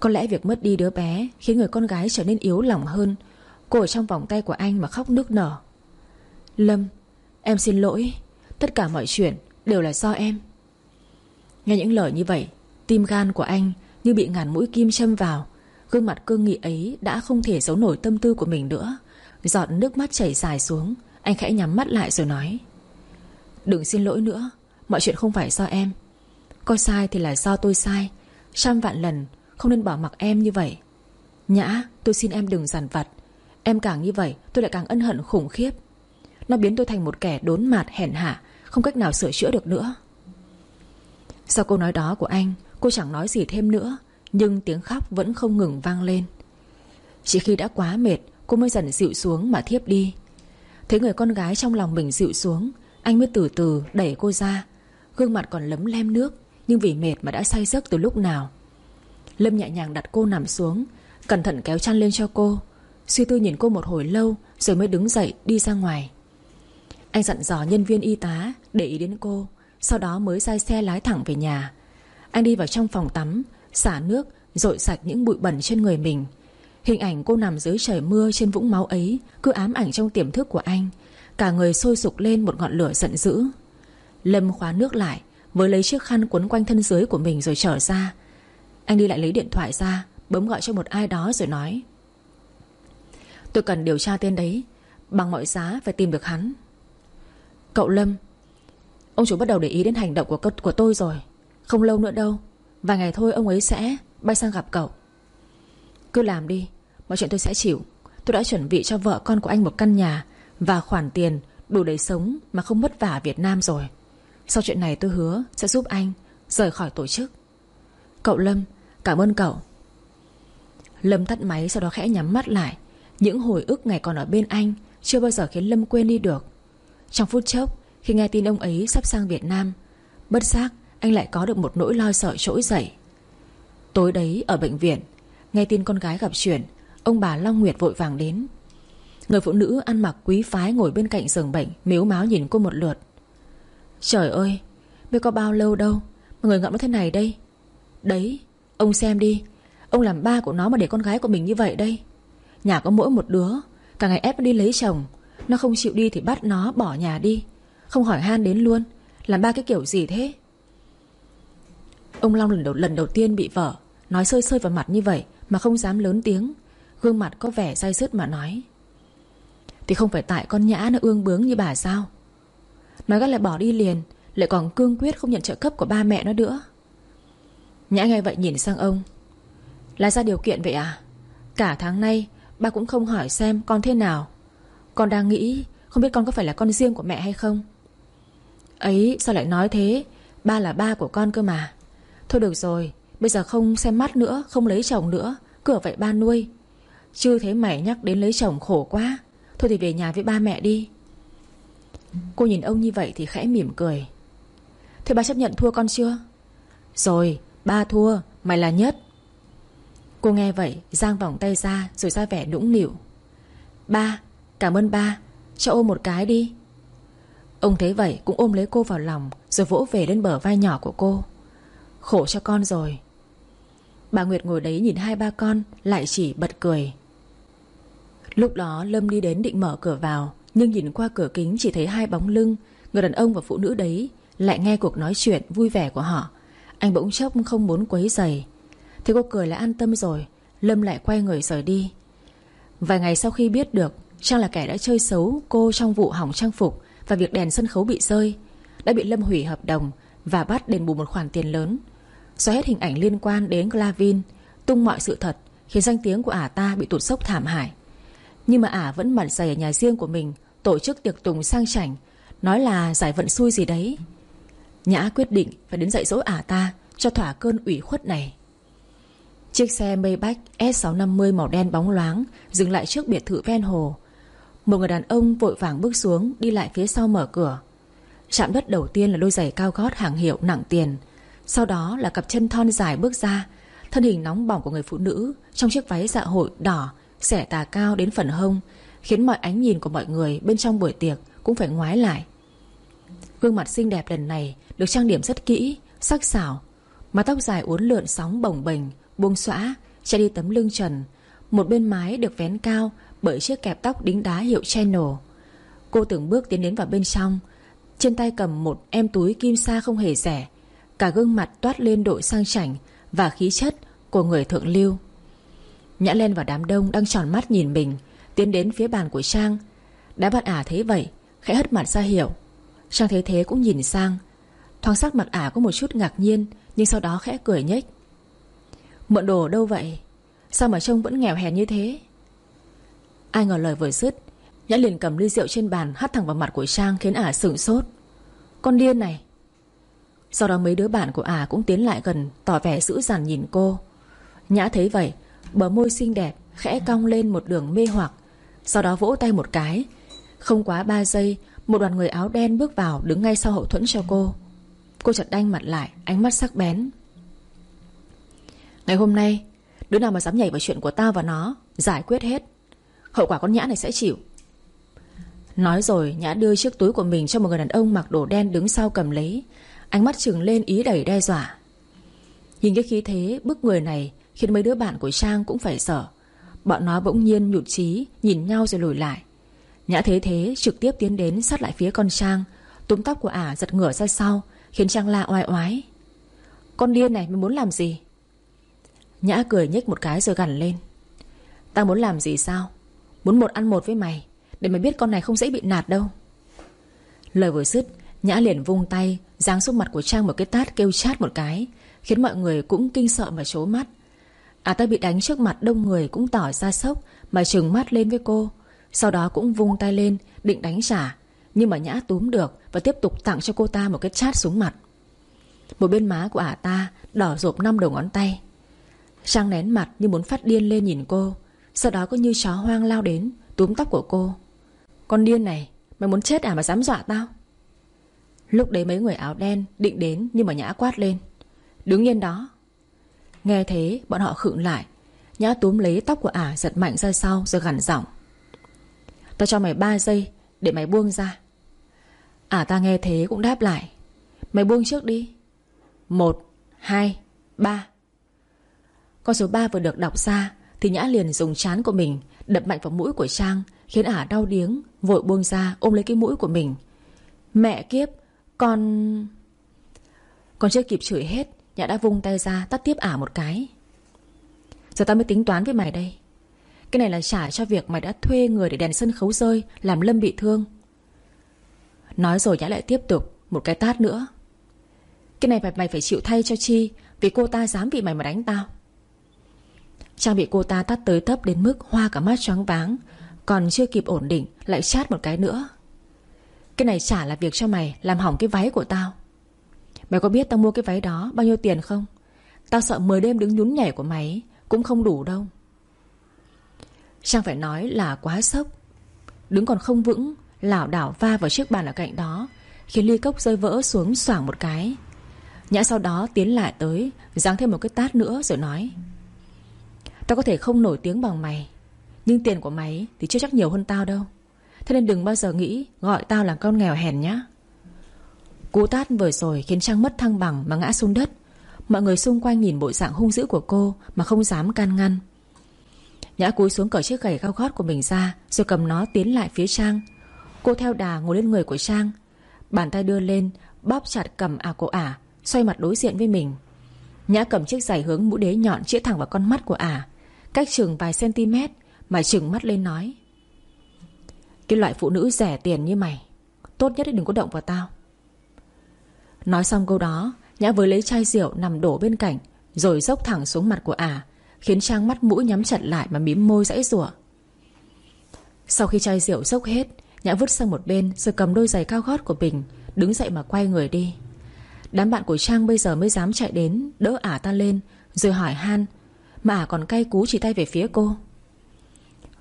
Có lẽ việc mất đi đứa bé Khiến người con gái trở nên yếu lòng hơn. Cô ở trong vòng tay của anh mà khóc nước nở. Lâm, Em xin lỗi. Tất cả mọi chuyện đều là do em. Nghe những lời như vậy, Tim gan của anh như bị ngàn mũi kim châm vào. Gương mặt cương nghị ấy Đã không thể giấu nổi tâm tư của mình nữa. Giọt nước mắt chảy dài xuống, Anh khẽ nhắm mắt lại rồi nói. Đừng xin lỗi nữa Mọi chuyện không phải do em. Có sai thì là do tôi sai. Trăm vạn lần không nên bỏ mặc em như vậy. Nhã, tôi xin em đừng giàn vặt. Em càng như vậy, tôi lại càng ân hận khủng khiếp. Nó biến tôi thành một kẻ đốn mạt, hèn hạ, Không cách nào sửa chữa được nữa. Sau câu nói đó của anh, Cô chẳng nói gì thêm nữa, Nhưng tiếng khóc vẫn không ngừng vang lên. Chỉ khi đã quá mệt, Cô mới dần dịu xuống mà thiếp đi. Thấy người con gái trong lòng mình dịu xuống, Anh mới từ từ đẩy cô ra. Gương mặt còn lấm lem nước, Nhưng vì mệt mà đã say giấc từ lúc nào. Lâm nhẹ nhàng đặt cô nằm xuống, Cẩn thận kéo chăn lên cho cô. Suy tư nhìn cô một hồi lâu, Rồi mới đứng dậy đi ra ngoài. Anh dặn dò nhân viên y tá Để ý đến cô, Sau đó mới sai xe lái thẳng về nhà. Anh đi vào trong phòng tắm, Xả nước, Rội sạch những bụi bẩn trên người mình. Hình ảnh cô nằm dưới trời mưa trên vũng máu ấy Cứ ám ảnh trong tiềm thức của anh. Cả người sôi sục lên một ngọn lửa giận dữ. Lâm khóa nước lại Với lấy chiếc khăn quấn quanh thân dưới của mình rồi trở ra. Anh đi lại lấy điện thoại ra Bấm gọi cho một ai đó rồi nói. Tôi cần điều tra tên đấy Bằng mọi giá phải tìm được hắn. Cậu Lâm Ông chủ bắt đầu để ý đến hành động của, của tôi rồi. Không lâu nữa đâu Vài ngày thôi ông ấy sẽ bay sang gặp cậu. Cứ làm đi Mọi chuyện tôi sẽ chịu. Tôi đã chuẩn bị cho vợ con của anh một căn nhà Và khoản tiền đủ để sống Mà không vất vả Việt Nam rồi. Sau chuyện này tôi hứa sẽ giúp anh Rời khỏi tổ chức. Cậu Lâm, cảm ơn cậu. Lâm tắt máy sau đó khẽ nhắm mắt lại. Những hồi ức ngày còn ở bên anh Chưa bao giờ khiến Lâm quên đi được. Trong phút chốc, Khi nghe tin ông ấy sắp sang Việt Nam, Bất giác anh lại có được một nỗi lo sợ trỗi dậy. Tối đấy ở bệnh viện, Nghe tin con gái gặp chuyện, Ông bà Long Nguyệt vội vàng đến. Người phụ nữ ăn mặc quý phái ngồi bên cạnh giường bệnh Miếu máu nhìn cô một lượt. Trời ơi Mới có bao lâu đâu Mà người ngậm nó thế này đây. Đấy Ông xem đi Ông làm ba của nó mà để con gái của mình như vậy đây. Nhà có mỗi một đứa Cả ngày ép nó đi lấy chồng Nó không chịu đi thì bắt nó bỏ nhà đi. Không hỏi han đến luôn Làm ba cái kiểu gì thế? Ông Long lần đầu, lần đầu tiên bị vợ Nói sơi sơi vào mặt như vậy Mà không dám lớn tiếng. Gương mặt có vẻ say sứt mà nói. Thì không phải tại con nhã nó ương bướng như bà sao? Nói gắt lại bỏ đi liền, Lại còn cương quyết không nhận trợ cấp của ba mẹ nó nữa. Nhã nghe vậy nhìn sang ông. Là ra điều kiện vậy à? Cả tháng nay, Ba cũng không hỏi xem con thế nào. Con đang nghĩ Không biết con có phải là con riêng của mẹ hay không. Ấy, sao lại nói thế? Ba là ba của con cơ mà. Thôi được rồi, Bây giờ không xem mắt nữa, Không lấy chồng nữa Cửa vậy ba nuôi. Chưa thấy mày nhắc đến lấy chồng khổ quá. Thôi thì về nhà với ba mẹ đi. Cô nhìn ông như vậy thì khẽ mỉm cười. Thế ba chấp nhận thua con chưa? Rồi, ba thua, Mày là nhất. Cô nghe vậy, Giang vòng tay ra Rồi ra vẻ nũng nịu. Ba, Cảm ơn ba. Cho ôm một cái đi. Ông thấy vậy cũng ôm lấy cô vào lòng Rồi vỗ về lên bờ vai nhỏ của cô. Khổ cho con rồi. Bà Nguyệt ngồi đấy nhìn hai ba con, Lại chỉ bật cười. Lúc đó Lâm đi đến định mở cửa vào nhưng nhìn qua cửa kính chỉ thấy hai bóng lưng, Người đàn ông và phụ nữ đấy Lại nghe cuộc nói chuyện vui vẻ của họ. Anh bỗng chốc không muốn quấy giày Thế cô cười lại an tâm rồi, Lâm lại quay người rời đi. Vài ngày sau khi biết được Trang là kẻ đã chơi xấu cô trong vụ hỏng trang phục Và việc đèn sân khấu bị rơi, Đã bị Lâm hủy hợp đồng Và bắt đền bù một khoản tiền lớn. Xóa hết hình ảnh liên quan đến Glavin, Tung mọi sự thật Khiến danh tiếng của ả ta bị tụt sốc thảm hại. Nhưng mà ả vẫn mặn dày ở nhà riêng của mình Tổ chức tiệc tùng sang chảnh, Nói là giải vận xui gì đấy. Nhã quyết định phải đến dạy dỗ ả ta Cho thỏa cơn ủy khuất này. Chiếc xe Maybach S650 màu đen bóng loáng Dừng lại trước biệt thự ven hồ. Một người đàn ông vội vàng bước xuống, Đi lại phía sau mở cửa. Chạm đất đầu tiên là đôi giày cao gót hàng hiệu nặng tiền. Sau đó là cặp chân thon dài bước ra, Thân hình nóng bỏng của người phụ nữ Trong chiếc váy dạ hội đỏ, Xẻ tà cao đến phần hông Khiến mọi ánh nhìn của mọi người bên trong buổi tiệc Cũng phải ngoái lại. Gương mặt xinh đẹp lần này Được trang điểm rất kỹ, sắc sảo Mái tóc dài uốn lượn sóng bồng bềnh Buông xõa, che đi tấm lưng trần. Một bên mái được vén cao Bởi chiếc kẹp tóc đính đá hiệu Channel Cô từng bước tiến đến vào bên trong. Trên tay cầm một em túi kim sa không hề rẻ. Cả gương mặt toát lên độ sang chảnh Và khí chất của người thượng lưu. Nhã lên vào đám đông Đang tròn mắt nhìn mình Tiến đến phía bàn của Trang Đã bạn ả thấy vậy, Khẽ hất mặt ra hiểu Trang thấy thế cũng nhìn sang. Thoáng sắc mặt ả có một chút ngạc nhiên, Nhưng sau đó khẽ cười nhếch. Mượn đồ đâu vậy? Sao mà trông vẫn nghèo hèn như thế? Ai ngờ lời vừa dứt, Nhã liền cầm ly rượu trên bàn Hắt thẳng vào mặt của Trang khiến ả sửng sốt. Con điên này! Sau đó mấy đứa bạn của ả cũng tiến lại gần, Tỏ vẻ dữ dằn nhìn cô. Nhã thấy vậy, Bờ môi xinh đẹp, khẽ cong lên một đường mê hoặc. Sau đó vỗ tay một cái. Không quá 3 giây, Một đoàn người áo đen bước vào đứng ngay sau hậu thuẫn cho cô. Cô chợt đanh mặt lại, Ánh mắt sắc bén. Ngày hôm nay, Đứa nào mà dám nhảy vào chuyện của tao và nó, Giải quyết hết. Hậu quả con Nhã này sẽ chịu. Nói rồi, Nhã đưa chiếc túi của mình cho một người đàn ông mặc đồ đen đứng sau cầm lấy. Ánh mắt trừng lên ý đầy đe dọa. Nhìn cái khí thế bức người này Khiến mấy đứa bạn của Trang cũng phải sợ. Bọn nó bỗng nhiên nhụt chí, Nhìn nhau rồi lùi lại. Nhã thế thế trực tiếp tiến đến sát lại phía con Trang. Túm tóc của ả giật ngửa ra sau, Khiến Trang la oai oái. Con điên này, mày muốn làm gì? Nhã cười nhếch một cái rồi gằn lên. Ta muốn làm gì sao? Muốn một ăn một với mày, Để mày biết con này không dễ bị nạt đâu. Lời vừa dứt, Nhã liền vung tay, Giáng xuống mặt của Trang một cái tát kêu chát một cái, Khiến mọi người cũng kinh sợ mà trố mắt. À ta bị đánh trước mặt đông người Cũng tỏ ra sốc, Mà trừng mắt lên với cô. Sau đó cũng vung tay lên, Định đánh trả. Nhưng mà Nhã túm được Và tiếp tục tặng cho cô ta một cái chát xuống mặt. Một bên má của ả ta Đỏ rộp năm đầu ngón tay. Trang nén mặt như muốn phát điên lên nhìn cô. Sau đó có như chó hoang lao đến, Túm tóc của cô. Con điên này, Mày muốn chết à mà dám dọa tao? Lúc đấy mấy người áo đen định đến Nhưng mà Nhã quát lên. Đứng yên đó Nghe thế bọn họ khựng lại. Nhã túm lấy tóc của ả giật mạnh ra sau Rồi gằn giọng. Tao cho mày 3 giây để mày buông ra. Ả ta nghe thế cũng đáp lại. Mày buông trước đi. Một, hai, ba. Con số 3 vừa được đọc ra Thì Nhã liền dùng chán của mình Đập mạnh vào mũi của Trang Khiến ả đau điếng Vội buông ra ôm lấy cái mũi của mình. Mẹ kiếp Con... Con chưa kịp chửi hết Nhã đã vung tay ra tắt tiếp ả một cái. Giờ tao mới tính toán với mày đây. Cái này là trả cho việc mày đã thuê người để đèn sân khấu rơi Làm Lâm bị thương. Nói rồi Nhã lại tiếp tục Một cái tát nữa. Cái này mày, mày phải chịu thay cho Chi Vì cô ta dám vì mày mà đánh tao. Trang bị cô ta tát tới tấp đến mức Hoa cả mắt choáng váng Còn chưa kịp ổn định Lại chát một cái nữa. Cái này chả là việc cho mày Làm hỏng cái váy của tao. Mày có biết tao mua cái váy đó bao nhiêu tiền không? Tao sợ 10 đêm đứng nhún nhảy của mày Cũng không đủ đâu. Trang phải nói là quá sốc. Đứng còn không vững, lảo đảo va vào chiếc bàn ở cạnh đó, Khiến ly cốc rơi vỡ xuống xoảng một cái. Nhã sau đó tiến lại tới, Giáng thêm một cái tát nữa rồi nói, Tao có thể không nổi tiếng bằng mày, Nhưng tiền của mày thì chưa chắc nhiều hơn tao đâu. Thế nên đừng bao giờ nghĩ Gọi tao là con nghèo hèn nhá. Cú tát vừa rồi khiến Trang mất thăng bằng Mà ngã xuống đất. Mọi người xung quanh nhìn bộ dạng hung dữ của cô Mà không dám can ngăn. Nhã cúi xuống cởi chiếc gầy cao gót của mình ra, Rồi cầm nó tiến lại phía Trang. Cô theo đà ngồi lên người của Trang, Bàn tay đưa lên, Bóp chặt cầm à cổ ả, Xoay mặt đối diện với mình. Nhã cầm chiếc giày hướng mũ đế nhọn chĩa thẳng vào con mắt của ả, Cách chừng vài cm Mà chừng mắt lên nói, Cái loại phụ nữ rẻ tiền như mày, Tốt nhất đừng có động vào tao. Nói xong câu đó, Nhã với lấy chai rượu nằm đổ bên cạnh, Rồi dốc thẳng xuống mặt của ả, Khiến Trang mắt mũi nhắm chặt lại mà mím môi dãy rủa Sau khi chai rượu dốc hết, Nhã vứt sang một bên Rồi cầm đôi giày cao gót của mình, Đứng dậy mà quay người đi. Đám bạn của Trang bây giờ mới dám chạy đến, Đỡ ả ta lên, Rồi hỏi han, Mà ả còn cay cú chỉ tay về phía cô?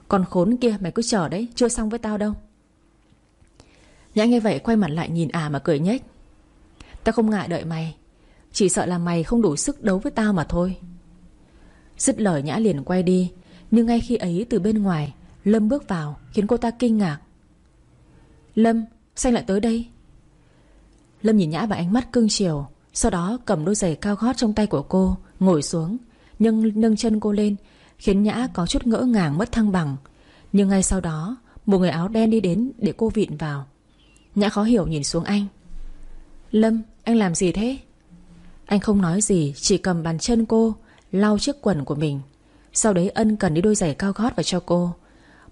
Còn khốn kia, mày cứ chờ đấy, Chưa xong với tao đâu. Nhã nghe vậy quay mặt lại nhìn ả mà cười nhếch. Tao không ngại đợi mày. Chỉ sợ là mày không đủ sức đấu với tao mà thôi. Dứt lời Nhã liền quay đi, Nhưng ngay khi ấy từ bên ngoài, Lâm bước vào, khiến cô ta kinh ngạc. Lâm, Sao lại tới đây? Lâm nhìn Nhã bằng ánh mắt cưng chiều, Sau đó cầm đôi giày cao gót trong tay của cô, Ngồi xuống Nhưng nâng chân cô lên, Khiến Nhã có chút ngỡ ngàng mất thăng bằng. Nhưng ngay sau đó, Một người áo đen đi đến để cô vịn vào. Nhã khó hiểu nhìn xuống anh. Lâm, anh làm gì thế? Anh không nói gì, Chỉ cầm bàn chân cô, Lau chiếc quần của mình. Sau đấy ân cần đi đôi giày cao gót vào cho cô.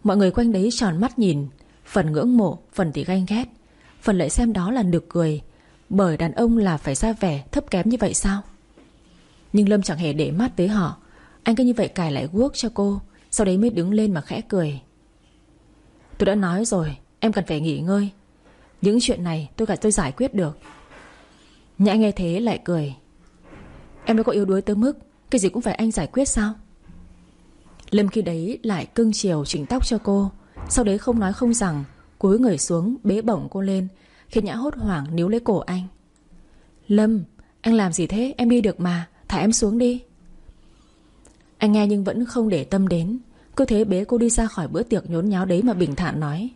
Mọi người quanh đấy tròn mắt nhìn, Phần ngưỡng mộ, Phần thì ganh ghét. Phần lại xem đó là được cười, Bởi đàn ông là phải ra vẻ thấp kém như vậy sao? Nhưng Lâm chẳng hề để mắt tới họ. Anh cứ như vậy cài lại guốc cho cô, Sau đấy mới đứng lên mà khẽ cười. Tôi đã nói rồi, Em cần phải nghỉ ngơi. Những chuyện này tôi cả tôi giải quyết được. Nhã nghe thế lại cười. Em đã có yếu đuối tới mức Cái gì cũng phải anh giải quyết sao? Lâm khi đấy lại cưng chiều chỉnh tóc cho cô. Sau đấy không nói không rằng, Cúi người xuống bế bổng cô lên Khiến Nhã hốt hoảng níu lấy cổ anh. Lâm, Anh làm gì thế? Em đi được mà, Thả em xuống đi. Anh nghe nhưng vẫn không để tâm đến. Cứ thế bế cô đi ra khỏi bữa tiệc nhốn nháo đấy Mà bình thản nói.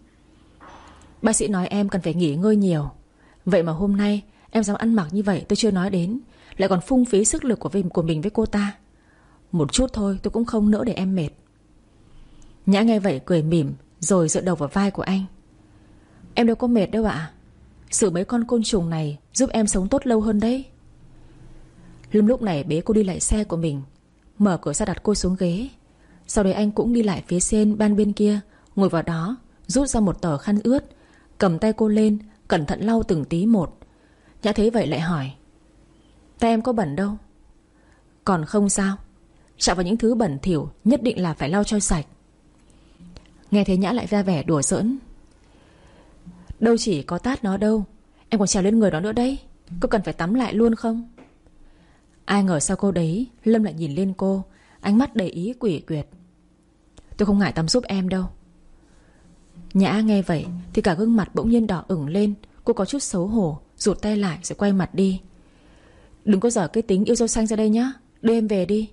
Bác sĩ nói em cần phải nghỉ ngơi nhiều. Vậy mà hôm nay Em dám ăn mặc như vậy tôi chưa nói đến. Lại còn phung phí sức lực của mình, của mình với cô ta. Một chút thôi tôi cũng không nỡ để em mệt. Nhã nghe vậy cười mỉm Rồi dựa đầu vào vai của anh. Em đâu có mệt đâu ạ. Xử mấy con côn trùng này Giúp em sống tốt lâu hơn đấy. Lâm lúc này bế cô đi lại xe của mình Mở cửa ra đặt cô xuống ghế. Sau đấy anh cũng đi lại phía trên ban bên kia Ngồi vào đó Rút ra một tờ khăn ướt Cầm tay cô lên Cẩn thận lau từng tí một. Nhã thấy vậy lại hỏi, Tay em có bẩn đâu? Còn không sao. Chạm vào những thứ bẩn thỉu Nhất định là phải lau cho sạch. Nghe thấy Nhã lại ra vẻ đùa giỡn, Đâu chỉ có tát nó đâu, Em còn trèo lên người nó nữa đấy, Có cần phải tắm lại luôn không? Ai ngờ sau cô đấy, Lâm lại nhìn lên cô, Ánh mắt đầy ý quỷ quyệt. Tôi không ngại tắm giúp em đâu. Nhã nghe vậy Thì cả gương mặt bỗng nhiên đỏ ửng lên, Cô có chút xấu hổ Rụt tay lại rồi quay mặt đi. Đừng có dở cái tính yêu dâu xanh ra đây nhá. Đưa em về đi.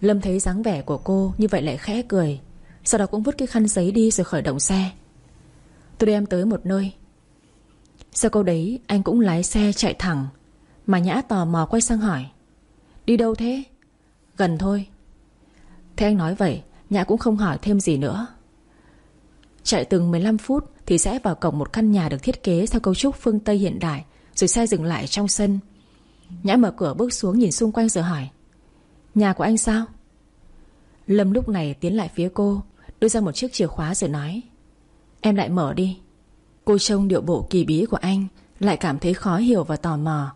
Lâm thấy dáng vẻ của cô Như vậy lại khẽ cười. Sau đó cũng vứt cái khăn giấy đi rồi khởi động xe. Tôi đưa em tới một nơi. Sau câu đấy, anh cũng lái xe chạy thẳng, Mà Nhã tò mò quay sang hỏi, Đi đâu thế? Gần thôi. Thế anh nói vậy, Nhã cũng không hỏi thêm gì nữa. Chạy từng 15 phút Thì sẽ vào cổng một căn nhà được thiết kế Theo cấu trúc phương Tây hiện đại, Rồi xe dừng lại trong sân. Nhã mở cửa bước xuống nhìn xung quanh rồi hỏi, Nhà của anh sao? Lâm lúc này tiến lại phía cô, Đưa ra một chiếc chìa khóa rồi nói, Em lại mở đi. Cô trông điệu bộ kỳ bí của anh, Lại cảm thấy khó hiểu và tò mò.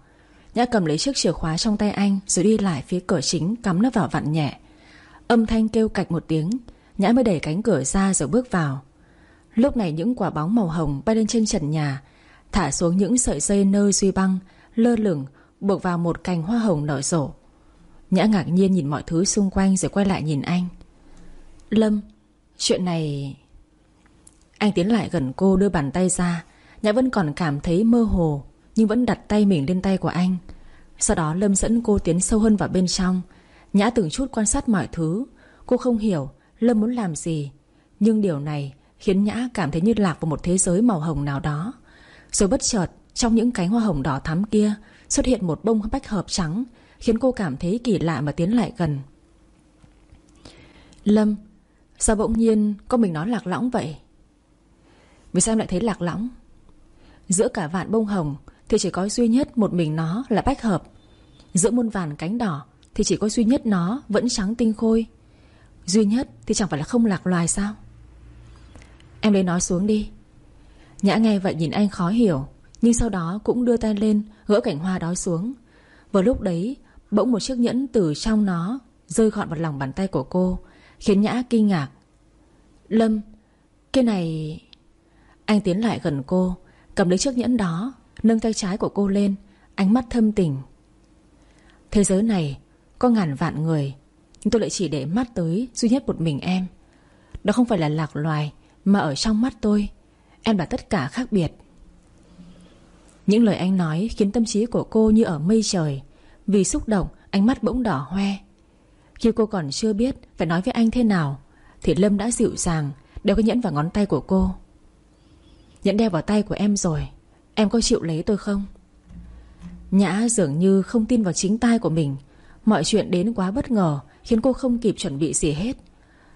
Nhã cầm lấy chiếc chìa khóa trong tay anh Rồi đi lại phía cửa chính cắm nó vào vặn nhẹ. Âm thanh kêu cạch một tiếng, Nhã mới đẩy cánh cửa ra rồi bước vào. Lúc này những quả bóng màu hồng bay lên trên trần nhà, Thả xuống những sợi dây nơ duy băng, Lơ lửng, Buộc vào một cành hoa hồng nở rộ. Nhã ngạc nhiên nhìn mọi thứ xung quanh Rồi quay lại nhìn anh. Lâm, Chuyện này Anh tiến lại gần cô đưa bàn tay ra. Nhã vẫn còn cảm thấy mơ hồ, Nhưng vẫn đặt tay mình lên tay của anh. Sau đó Lâm dẫn cô tiến sâu hơn vào bên trong. Nhã từng chút quan sát mọi thứ. Cô không hiểu Lâm muốn làm gì, Nhưng điều này Khiến Nhã cảm thấy như lạc vào một thế giới màu hồng nào đó. Rồi bất chợt, Trong những cánh hoa hồng đỏ thắm kia, Xuất hiện một bông bách hợp trắng, Khiến cô cảm thấy kỳ lạ mà tiến lại gần. Lâm, Sao bỗng nhiên có mình nói lạc lõng vậy? Vì sao em lại thấy lạc lõng? Giữa cả vạn bông hồng Thì chỉ có duy nhất một mình nó là bách hợp. Giữa muôn vàn cánh đỏ Thì chỉ có duy nhất nó vẫn trắng tinh khôi. Duy nhất thì chẳng phải là không lạc loài sao? Em lấy nó xuống đi. Nhã nghe vậy nhìn anh khó hiểu, Nhưng sau đó cũng đưa tay lên, Gỡ cảnh hoa đó xuống. Vừa lúc đấy, Bỗng một chiếc nhẫn từ trong nó Rơi gọn vào lòng bàn tay của cô, Khiến Nhã kinh ngạc. Lâm, Cái này Anh tiến lại gần cô, Cầm lấy chiếc nhẫn đó, Nâng tay trái của cô lên, Ánh mắt thâm tình. Thế giới này Có ngàn vạn người, Nhưng tôi lại chỉ để mắt tới duy nhất một mình em. Đó không phải là lạc loài mà ở trong mắt tôi, Em là tất cả khác biệt. Những lời anh nói khiến tâm trí của cô như ở mây trời, Vì xúc động, Ánh mắt bỗng đỏ hoe. Khi cô còn chưa biết Phải nói với anh thế nào, Thì Lâm đã dịu dàng, Đeo cái nhẫn vào ngón tay của cô. Nhẫn đeo vào tay của em rồi, Em có chịu lấy tôi không? Nhã dường như không tin vào chính tai của mình. Mọi chuyện đến quá bất ngờ, Khiến cô không kịp chuẩn bị gì hết.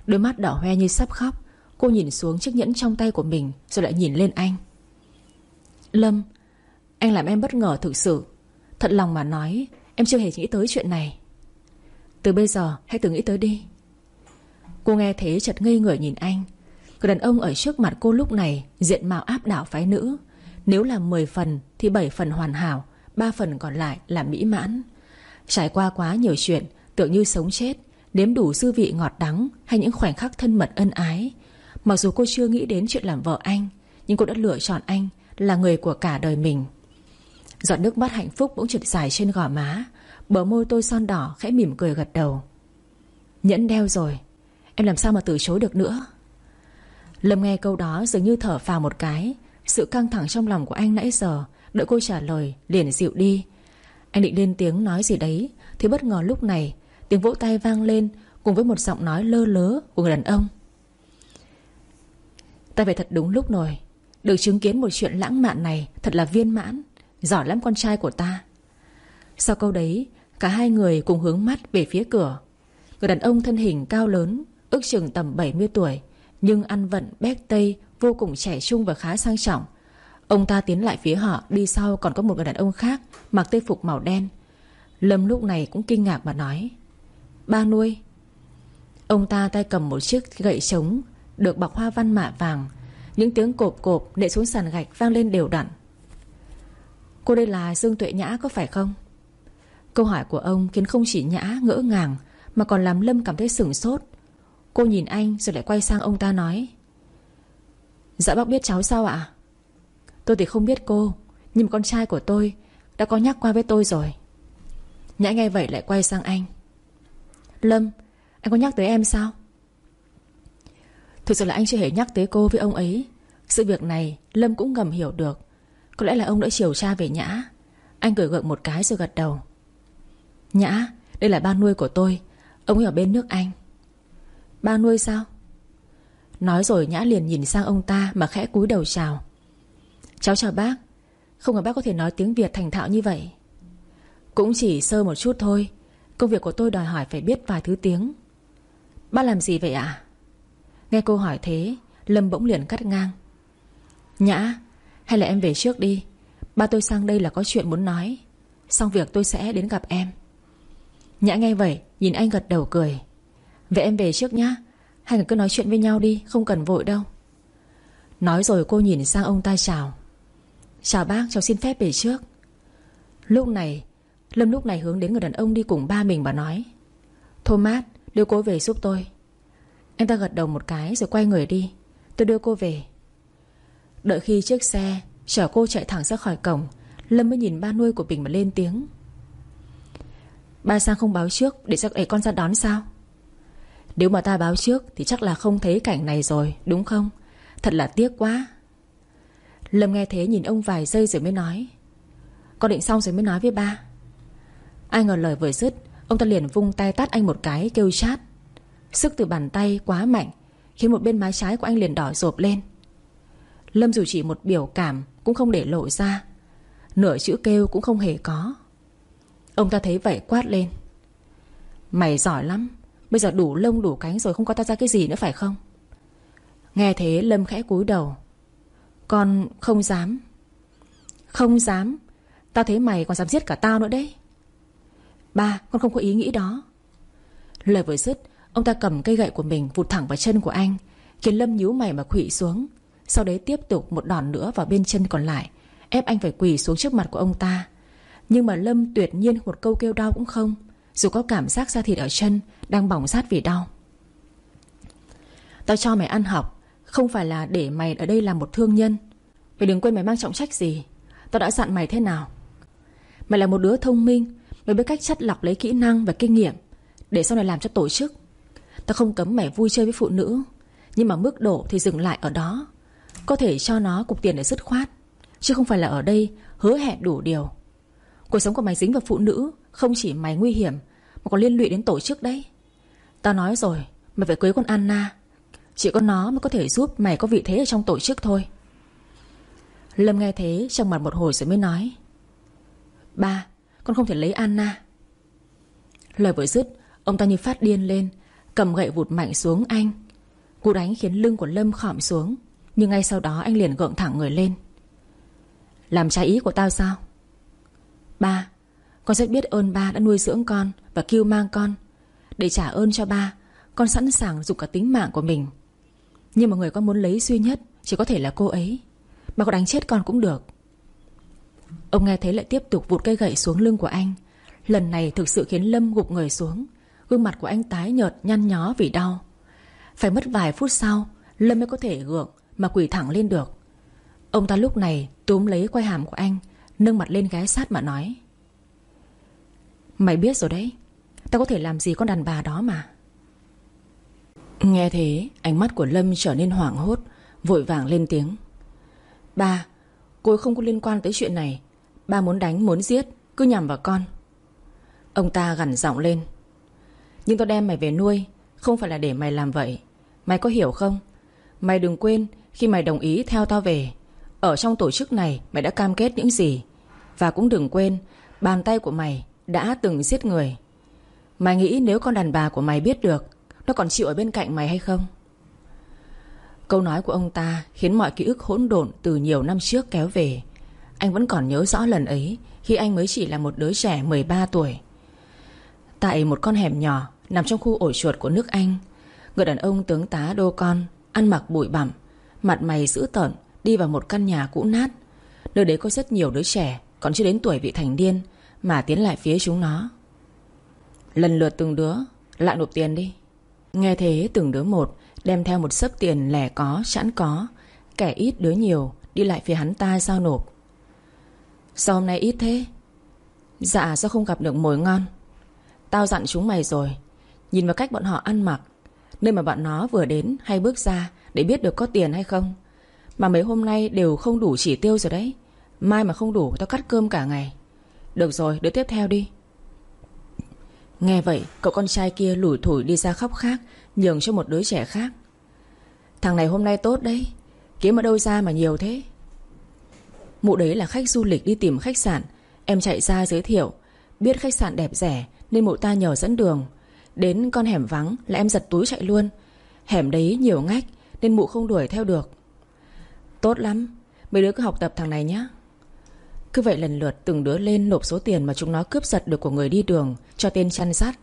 Đôi mắt đỏ hoe như sắp khóc Cô nhìn xuống chiếc nhẫn trong tay của mình, Rồi lại nhìn lên anh. Lâm, Anh làm em bất ngờ thực sự. Thật lòng mà nói, Em chưa hề nghĩ tới chuyện này. Từ bây giờ, hãy tự nghĩ tới đi. Cô nghe thế chợt ngây người nhìn anh. Người đàn ông ở trước mặt cô lúc này Diện mạo áp đảo phái nữ. Nếu là 10 phần thì 7 phần hoàn hảo 3 phần còn lại là mỹ mãn. Trải qua quá nhiều chuyện Tựa như sống chết, Nếm đủ dư vị ngọt đắng Hay những khoảnh khắc thân mật ân ái Mặc dù cô chưa nghĩ đến chuyện làm vợ anh, Nhưng cô đã lựa chọn anh Là người của cả đời mình. Giọt nước mắt hạnh phúc bỗng trượt dài trên gò má, Bờ môi tôi son đỏ khẽ mỉm cười gật đầu. Nhẫn đeo rồi, Em làm sao mà từ chối được nữa? Lâm nghe câu đó dường như thở phào một cái, Sự căng thẳng trong lòng của anh nãy giờ, Đợi cô trả lời liền dịu đi. Anh định lên tiếng nói gì đấy, Thì bất ngờ lúc này Tiếng vỗ tay vang lên Cùng với một giọng nói lơ lớ của người đàn ông. Ta về thật đúng lúc rồi. Được chứng kiến một chuyện lãng mạn này, Thật là viên mãn. Giỏi lắm con trai của ta. Sau câu đấy, Cả hai người cùng hướng mắt về phía cửa. Người đàn ông thân hình cao lớn, Ước chừng tầm 70 tuổi, Nhưng ăn vận, bét tây, Vô cùng trẻ trung và khá sang trọng. Ông ta tiến lại phía họ, Đi sau còn có một người đàn ông khác, Mặc tây phục màu đen. Lâm lúc này cũng kinh ngạc mà nói, Ba nuôi. Ông ta tay cầm một chiếc gậy trống được bọc hoa văn mạ vàng. Những tiếng cộp cộp nệ xuống sàn gạch vang lên đều đặn. Cô đây là Dương Tuệ Nhã có phải không? Câu hỏi của ông khiến không chỉ Nhã ngỡ ngàng, Mà còn làm Lâm cảm thấy sửng sốt. Cô nhìn anh rồi lại quay sang ông ta nói Dạ bác biết cháu sao ạ? Tôi thì không biết cô, Nhưng con trai của tôi Đã có nhắc qua với tôi rồi. Nhã nghe vậy lại quay sang anh, Lâm, Anh có nhắc tới em sao? Thực sự là anh chưa hề nhắc tới cô với ông ấy. Sự việc này, Lâm cũng ngầm hiểu được. Có lẽ là ông đã chiều cha về Nhã. Anh cười gượng một cái rồi gật đầu. Nhã, Đây là ba nuôi của tôi. Ông ấy ở bên nước Anh. Ba nuôi sao? Nói rồi Nhã liền nhìn sang ông ta Mà khẽ cúi đầu chào. Cháu chào bác. Không ngờ bác có thể nói tiếng Việt thành thạo như vậy. Cũng chỉ sơ một chút thôi. Công việc của tôi đòi hỏi phải biết vài thứ tiếng. Bác làm gì vậy ạ? Nghe cô hỏi thế, Lâm bỗng liền cắt ngang. Nhã, Hay là em về trước đi? Ba tôi sang đây là có chuyện muốn nói. Xong việc tôi sẽ đến gặp em. Nhã nghe vậy, Nhìn anh gật đầu cười. Vậy em về trước nhá. Hai người cứ nói chuyện với nhau đi, Không cần vội đâu. Nói rồi cô nhìn sang ông ta chào. Chào bác, cháu xin phép về trước. Lúc này, Lâm lúc này hướng đến người đàn ông đi cùng ba mình và nói. Thomas, đưa cô về giúp tôi. Anh ta gật đầu một cái rồi quay người đi. Tôi đưa cô về. Đợi khi chiếc xe Chở cô chạy thẳng ra khỏi cổng, Lâm mới nhìn ba nuôi của mình mà lên tiếng. Ba sang không báo trước Để cho ấy con ra đón sao? Nếu mà ta báo trước Thì chắc là không thấy cảnh này rồi, Đúng không? Thật là tiếc quá. Lâm nghe thế nhìn ông vài giây rồi mới nói. Con định xong rồi mới nói với ba. Ai ngờ lời vừa dứt, Ông ta liền vung tay tát anh một cái, kêu chát. Sức từ bàn tay quá mạnh, Khiến một bên mái trái của anh liền đỏ rộp lên. Lâm dù chỉ một biểu cảm Cũng không để lộ ra, Nửa chữ kêu cũng không hề có. Ông ta thấy vậy quát lên. Mày giỏi lắm, Bây giờ đủ lông đủ cánh rồi không có ta ra cái gì nữa phải không? Nghe thế Lâm khẽ cúi đầu. Con không dám Không dám, Tao thấy mày còn dám giết cả tao nữa đấy. Ba, con không có ý nghĩ đó. Lời vừa dứt Ông ta cầm cây gậy của mình vụt thẳng vào chân của anh. Khiến Lâm nhíu mày mà quỵ xuống. Sau đấy tiếp tục một đòn nữa vào bên chân còn lại, Ép anh phải quỳ xuống trước mặt của ông ta. Nhưng mà Lâm tuyệt nhiên một câu kêu đau cũng không, Dù có cảm giác da thịt ở chân Đang bỏng rát vì đau. Tao cho mày ăn học, Không phải là để mày ở đây làm một thương nhân. Mày đừng quên mày mang trọng trách gì. Tao đã dặn mày thế nào? Mày là một đứa thông minh, Mày biết cách chất lọc lấy kỹ năng và kinh nghiệm, Để sau này làm cho tổ chức. Tao không cấm mày vui chơi với phụ nữ, Nhưng mà mức độ thì dừng lại ở đó. Có thể cho nó cục tiền để dứt khoát, Chứ không phải là ở đây hứa hẹn đủ điều. Cuộc sống của mày dính vào phụ nữ Không chỉ mày nguy hiểm, Mà còn liên lụy đến tổ chức đấy. Tao nói rồi, Mày phải cưới con Anna. Chỉ có nó mới có thể giúp mày có vị thế ở trong tổ chức thôi. Lâm nghe thế, trong mặt một hồi rồi mới nói, Ba, Con không thể lấy Anna. Lời vừa dứt, Ông ta như phát điên lên Cầm gậy vụt mạnh xuống anh. Cú đánh khiến lưng của Lâm khọm xuống, Nhưng ngay sau đó anh liền gượng thẳng người lên. Làm trái ý của tao sao? Ba, Con rất biết ơn ba đã nuôi dưỡng con Và kêu mang con. Để trả ơn cho ba, Con sẵn sàng dục cả tính mạng của mình. Nhưng mà người con muốn lấy duy nhất Chỉ có thể là cô ấy. Ba có đánh chết con cũng được. Ông nghe thấy lại tiếp tục vụt cây gậy xuống lưng của anh. Lần này thực sự khiến Lâm gục người xuống. Gương mặt của anh tái nhợt, nhăn nhó vì đau. Phải mất vài phút sau, Lâm mới có thể gượng Mà quỳ thẳng lên được. Ông ta lúc này túm lấy quay hàm của anh, Nâng mặt lên ghé sát mà nói, Mày biết rồi đấy, Tao có thể làm gì con đàn bà đó mà. Nghe thế, Ánh mắt của Lâm trở nên hoảng hốt, Vội vàng lên tiếng, Ba, Cô ấy không có liên quan tới chuyện này. Ba muốn đánh, muốn giết, Cứ nhằm vào con. Ông ta gằn giọng lên nhưng tao đem mày về nuôi, Không phải là để mày làm vậy. Mày có hiểu không? Mày đừng quên, khi mày đồng ý theo tao về, Ở trong tổ chức này mày đã cam kết những gì. Và cũng đừng quên, Bàn tay của mày đã từng giết người. Mày nghĩ nếu con đàn bà của mày biết được, Nó còn chịu ở bên cạnh mày hay không? Câu nói của ông ta Khiến mọi ký ức hỗn độn từ nhiều năm trước kéo về. Anh vẫn còn nhớ rõ lần ấy, Khi anh mới chỉ là một đứa trẻ 13 tuổi. Tại một con hẻm nhỏ Nằm trong khu ổ chuột của nước Anh. Người đàn ông tướng tá đô con Ăn mặc bụi bặm, Mặt mày dữ tợn, Đi vào một căn nhà cũ nát. Nơi đấy có rất nhiều đứa trẻ, Còn chưa đến tuổi vị thành niên, Mà tiến lại phía chúng nó. Lần lượt từng đứa, Lại nộp tiền đi. Nghe thế, từng đứa một Đem theo một sấp tiền lẻ có, sẵn có, Kẻ ít đứa nhiều, Đi lại phía hắn ta giao nộp. Sao hôm nay ít thế? Dạ sao không gặp được mồi ngon? Tao dặn chúng mày rồi Nhìn vào cách bọn họ ăn mặc, Nơi mà bọn nó vừa đến hay bước ra Để biết được có tiền hay không. Mà mấy hôm nay đều không đủ chỉ tiêu rồi đấy. Mai mà không đủ, tao cắt cơm cả ngày. Được rồi, đứa tiếp theo đi. Nghe vậy, cậu con trai kia lủi thủi đi ra khóc khác, Nhường cho một đứa trẻ khác. Thằng này hôm nay tốt đấy, Kiếm ở đâu ra mà nhiều thế? Mụ đấy là khách du lịch đi tìm khách sạn, Em chạy ra giới thiệu, Biết khách sạn đẹp rẻ Nên mụ ta nhờ dẫn đường. Đến con hẻm vắng là em giật túi chạy luôn. Hẻm đấy nhiều ngách Nên mụ không đuổi theo được. Tốt lắm, Mấy đứa cứ học tập thằng này nhé Cứ vậy lần lượt từng đứa lên nộp số tiền Mà chúng nó cướp giật được của người đi đường Cho tên chăn sắt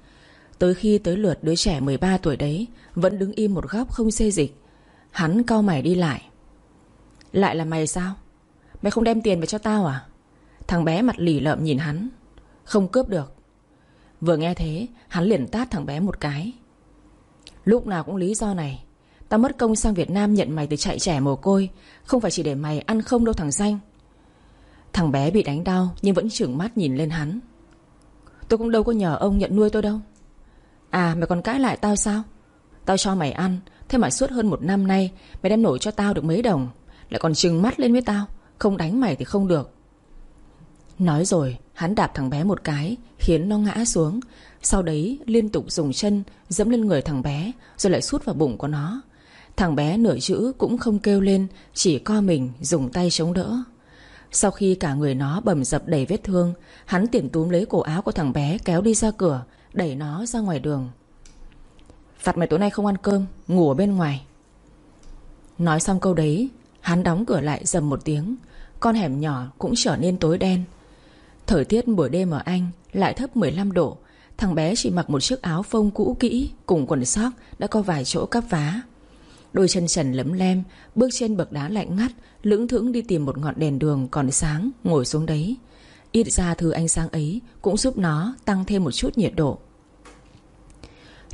Tới khi tới lượt đứa trẻ 13 tuổi đấy, Vẫn đứng im một góc không xê dịch. Hắn cau mày đi lại. Lại là mày sao? Mày không đem tiền về cho tao à? Thằng bé mặt lì lợm nhìn hắn. Không cướp được. Vừa nghe thế, hắn liền tát thằng bé một cái. Lúc nào cũng lý do này. Tao mất công sang Việt Nam nhận mày từ chạy trẻ mồ côi, Không phải chỉ để mày ăn không đâu thằng danh. Thằng bé bị đánh đau, Nhưng vẫn trưởng mắt nhìn lên hắn. Tôi cũng đâu có nhờ ông nhận nuôi tôi đâu. À mày còn cãi lại tao sao? Tao cho mày ăn, Thế mà suốt hơn một năm nay, Mày đem nổi cho tao được mấy đồng? Lại còn trừng mắt lên với tao, Không đánh mày thì không được. Nói rồi hắn đạp thằng bé một cái, Khiến nó ngã xuống. Sau đấy, liên tục dùng chân Dẫm lên người thằng bé, Rồi lại sút vào bụng của nó. Thằng bé nửa chữ cũng không kêu lên, Chỉ co mình dùng tay chống đỡ. Sau khi cả người nó bầm dập đầy vết thương, Hắn tiện túm lấy cổ áo của thằng bé Kéo đi ra cửa, Đẩy nó ra ngoài đường. Phạt mày tối nay không ăn cơm, Ngủ ở bên ngoài. Nói xong câu đấy, Hắn đóng cửa lại dầm một tiếng. Con hẻm nhỏ cũng trở nên tối đen. Thời tiết buổi đêm ở Anh Lại thấp 15 độ. Thằng bé chỉ mặc một chiếc áo phông cũ kỹ Cùng quần sóc đã có vài chỗ cắp vá. Đôi chân trần lấm lem, Bước trên bậc đá lạnh ngắt Lưỡng thững đi tìm một ngọn đèn đường còn sáng, Ngồi xuống đấy. Ít ra thứ ánh sáng ấy Cũng giúp nó tăng thêm một chút nhiệt độ.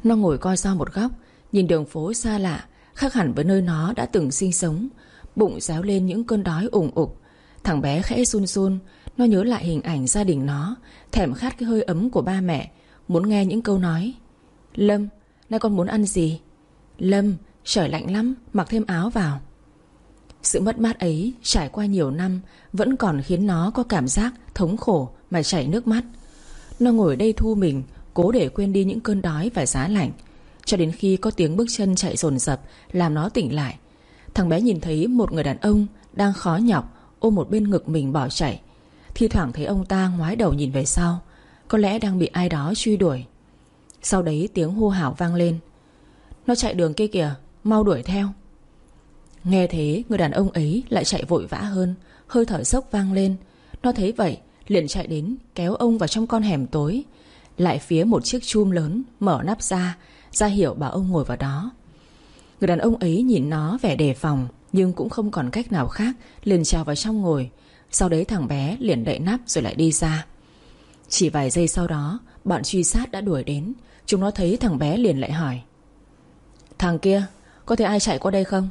Nó ngồi coi ra một góc, Nhìn đường phố xa lạ, Khác hẳn với nơi nó đã từng sinh sống. Bụng réo lên những cơn đói ủng ục. Thằng bé khẽ run run nó nhớ lại hình ảnh gia đình nó Thèm khát cái hơi ấm của ba mẹ Muốn nghe những câu nói Lâm, nay con muốn ăn gì? Lâm, trời lạnh lắm, mặc thêm áo vào. Sự mất mát ấy trải qua nhiều năm Vẫn còn khiến nó có cảm giác thống khổ mà chảy nước mắt. Nó ngồi đây thu mình Cố để quên đi những cơn đói và giá lạnh Cho đến khi có tiếng bước chân chạy dồn dập Làm nó tỉnh lại. Thằng bé nhìn thấy một người đàn ông Đang khó nhọc ôm một bên ngực mình bỏ chạy. Thi thoảng thấy ông ta ngoái đầu nhìn về sau, Có lẽ đang bị ai đó truy đuổi. Sau đấy tiếng hô hào vang lên. Nó chạy đường kia kìa, Mau đuổi theo. Nghe thế, người đàn ông ấy lại chạy vội vã hơn, Hơi thở sốc vang lên. Nó thấy vậy, liền chạy đến Kéo ông vào trong con hẻm tối, Lại phía một chiếc chum lớn Mở nắp ra ra hiệu bảo ông ngồi vào đó. Người đàn ông ấy nhìn nó vẻ đề phòng, Nhưng cũng không còn cách nào khác, Liền trèo vào trong ngồi sau đấy thằng bé liền đậy nắp rồi lại đi ra. Chỉ vài giây sau đó Bọn truy sát đã đuổi đến. Chúng nó thấy thằng bé liền lại hỏi. Thằng kia Có thể ai chạy qua đây không?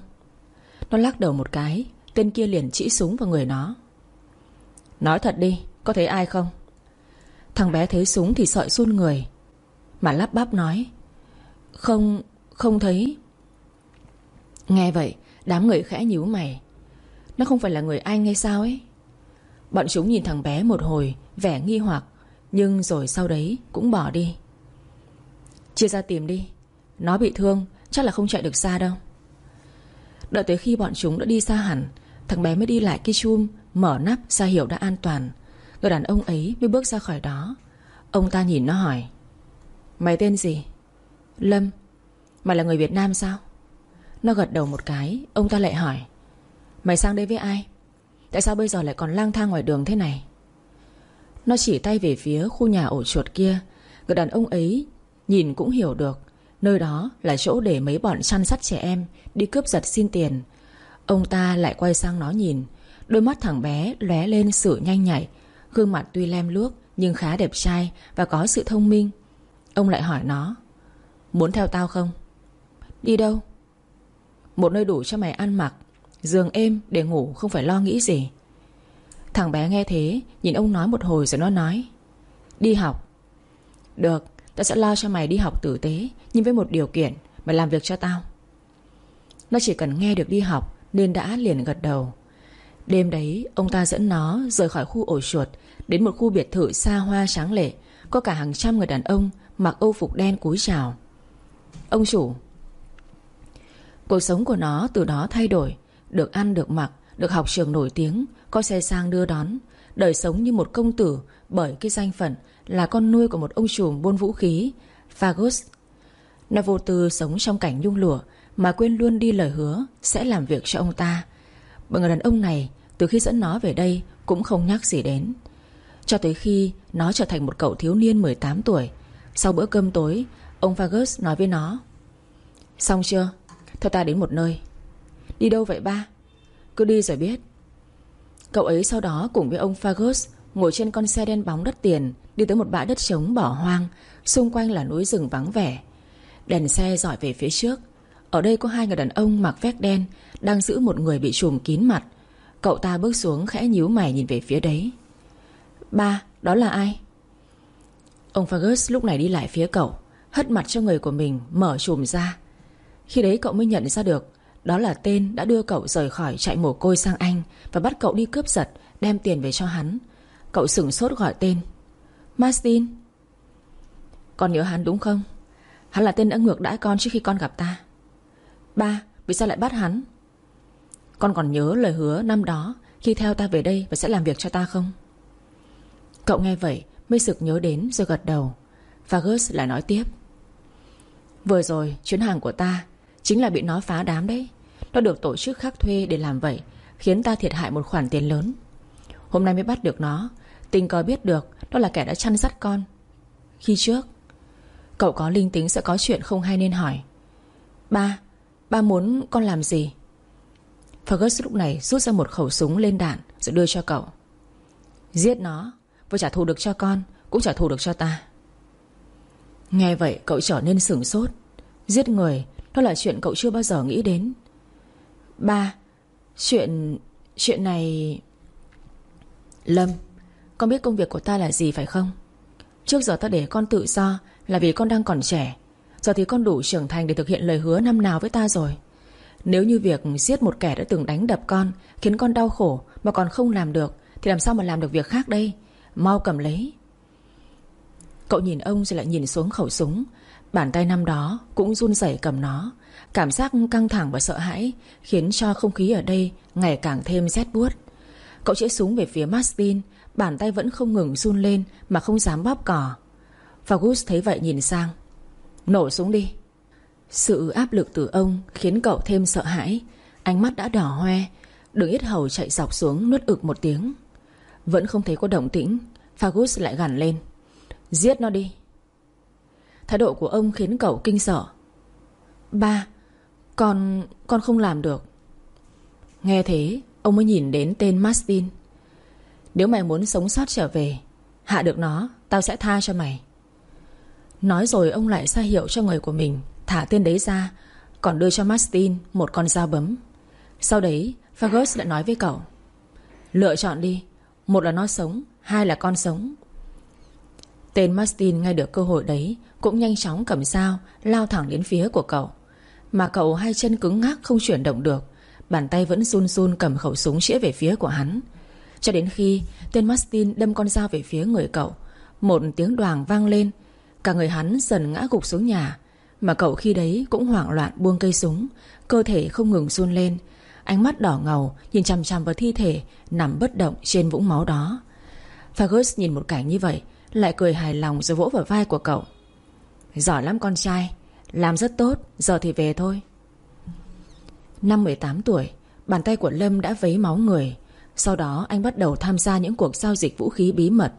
Nó lắc đầu một cái Tên kia liền chỉ súng vào người nó. Nói thật đi Có thấy ai không? Thằng bé thấy súng thì sợi run người. Mà lắp bắp nói Không, không thấy. Nghe vậy Đám người khẽ nhíu mày. Nó không phải là người Anh hay sao ấy? Bọn chúng nhìn thằng bé một hồi, Vẻ nghi hoặc, Nhưng rồi sau đấy cũng bỏ đi. Chia ra tìm đi. Nó bị thương, chắc là không chạy được xa đâu. Đợi tới khi bọn chúng đã đi xa hẳn, Thằng bé mới đi lại cái chum, Mở nắp ra hiểu đã an toàn. Người đàn ông ấy mới bước ra khỏi đó. Ông ta nhìn nó hỏi, Mày tên gì? Lâm. Mày là người Việt Nam sao? Nó gật đầu một cái, Ông ta lại hỏi, Mày sang đây với ai? Tại sao bây giờ lại còn lang thang ngoài đường thế này? Nó chỉ tay về phía khu nhà ổ chuột kia. Người đàn ông ấy Nhìn cũng hiểu được, Nơi đó là chỗ để mấy bọn săn sắt trẻ em Đi cướp giật xin tiền. Ông ta lại quay sang nó nhìn, Đôi mắt thằng bé lóe lên sự nhanh nhạy, Gương mặt tuy lem luốc Nhưng khá đẹp trai và có sự thông minh. Ông lại hỏi nó, Muốn theo tao không? Đi đâu? Một nơi đủ cho mày ăn mặc. Giường êm để ngủ không phải lo nghĩ gì. Thằng bé nghe thế, Nhìn ông nói một hồi rồi nó nói, Đi học. Được, Tao sẽ lo cho mày đi học tử tế, Nhưng với một điều kiện, Mày làm việc cho tao. Nó chỉ cần nghe được đi học Nên đã liền gật đầu. Đêm đấy, ông ta dẫn nó rời khỏi khu ổ chuột Đến một khu biệt thự xa hoa sáng lệ, Có cả hàng trăm người đàn ông Mặc âu phục đen cúi chào. Ông chủ. Cuộc sống của nó từ đó thay đổi được ăn, được mặc, Được học trường nổi tiếng, Có xe sang đưa đón. Đời sống như một công tử, Bởi cái danh phận Là con nuôi của một ông trùm buôn vũ khí, Fagus. Nó vô tư sống trong cảnh nhung lụa, Mà quên luôn đi lời hứa Sẽ làm việc cho ông ta. Bởi người đàn ông này, Từ khi dẫn nó về đây, Cũng không nhắc gì đến. Cho tới khi nó trở thành một cậu thiếu niên 18 tuổi, Sau bữa cơm tối, Ông Fagus nói với nó, Xong chưa? Theo ta đến một nơi. Đi đâu vậy ba? Cứ đi rồi biết. Cậu ấy sau đó cùng với ông Fagus Ngồi trên con xe đen bóng đất tiền Đi tới một bãi đất trống bỏ hoang Xung quanh là núi rừng vắng vẻ. Đèn xe dọi về phía trước. Ở đây có hai người đàn ông mặc vest đen Đang giữ một người bị trùm kín mặt. Cậu ta bước xuống khẽ nhíu mày nhìn về phía đấy. Ba, đó là ai? Ông Fergus lúc này đi lại phía cậu Hất mặt cho người của mình Mở chùm ra. Khi đấy cậu mới nhận ra được đó là tên đã đưa cậu rời khỏi chạy mồ côi sang Anh Và bắt cậu đi cướp giật, Đem tiền về cho hắn. Cậu sửng sốt gọi tên. Martin. Con nhớ hắn đúng không? Hắn là tên đã ngược đãi con trước khi con gặp ta. Ba, Vì sao lại bắt hắn? Con còn nhớ lời hứa năm đó, Khi theo ta về đây và sẽ làm việc cho ta không? Cậu nghe vậy Mới sực nhớ đến rồi gật đầu. Fagus lại nói tiếp. Vừa rồi, chuyến hàng của ta Chính là bị nó phá đám đấy. Nó được tổ chức khác thuê để làm vậy, Khiến ta thiệt hại một khoản tiền lớn. Hôm nay mới bắt được nó. Tình cờ biết được Đó là kẻ đã chăn dắt con. Khi trước, Cậu có linh tính sẽ có chuyện không hay nên hỏi. Ba Ba muốn con làm gì? Fergus lúc này rút ra một khẩu súng lên đạn Rồi đưa cho cậu. Giết nó, Vừa trả thù được cho con, Cũng trả thù được cho ta. Nghe vậy, cậu trở nên sửng sốt. Giết người đó là chuyện cậu chưa bao giờ nghĩ đến. Ba, Chuyện... chuyện này... Lâm, Con biết công việc của ta là gì phải không? Trước giờ ta để con tự do Là vì con đang còn trẻ. Giờ thì con đủ trưởng thành để thực hiện lời hứa năm nào với ta rồi. Nếu như việc giết một kẻ đã từng đánh đập con, Khiến con đau khổ Mà còn không làm được, Thì làm sao mà làm được việc khác đây? Mau cầm lấy. Cậu nhìn ông rồi lại nhìn xuống khẩu súng. Bàn tay năm đó cũng run rẩy cầm nó. Cảm giác căng thẳng và sợ hãi Khiến cho không khí ở đây Ngày càng thêm rét buốt. Cậu chĩa súng về phía Martin, Bàn tay vẫn không ngừng run lên Mà không dám bóp cỏ Fagus thấy vậy nhìn sang. Nổ súng đi. Sự áp lực từ ông khiến cậu thêm sợ hãi. Ánh mắt đã đỏ hoe Đường yết hầu chạy dọc xuống nuốt ực một tiếng. Vẫn không thấy có động tĩnh, Fagus lại gằn lên. Giết nó đi. Thái độ của ông khiến cậu kinh sợ. Ba, Con... con không làm được. Nghe thế, Ông mới nhìn đến tên Martin. Nếu mày muốn sống sót trở về, Hạ được nó, Tao sẽ tha cho mày. Nói rồi ông lại ra hiệu cho người của mình, Thả tên đấy ra, Còn đưa cho Martin một con dao bấm. Sau đấy, Fergus lại nói với cậu, Lựa chọn đi, Một là nó sống, Hai là con sống. Tên Martin nghe được cơ hội đấy cũng nhanh chóng cầm dao, Lao thẳng đến phía của cậu. Mà cậu hai chân cứng ngắc không chuyển động được, Bàn tay vẫn run run cầm khẩu súng chĩa về phía của hắn. Cho đến khi Tên Martin đâm con dao về phía người cậu, Một tiếng đoàn vang lên, Cả người hắn dần ngã gục xuống nhà. Mà cậu khi đấy cũng hoảng loạn buông cây súng, Cơ thể không ngừng run lên, Ánh mắt đỏ ngầu Nhìn chằm chằm vào thi thể Nằm bất động trên vũng máu đó. Fergus nhìn một cảnh như vậy, lại cười hài lòng rồi vỗ vào vai của cậu. Giỏi lắm con trai. Làm rất tốt, Giờ thì về thôi. Năm 18 tuổi, Bàn tay của Lâm đã vấy máu người. Sau đó, anh bắt đầu tham gia những cuộc giao dịch vũ khí bí mật.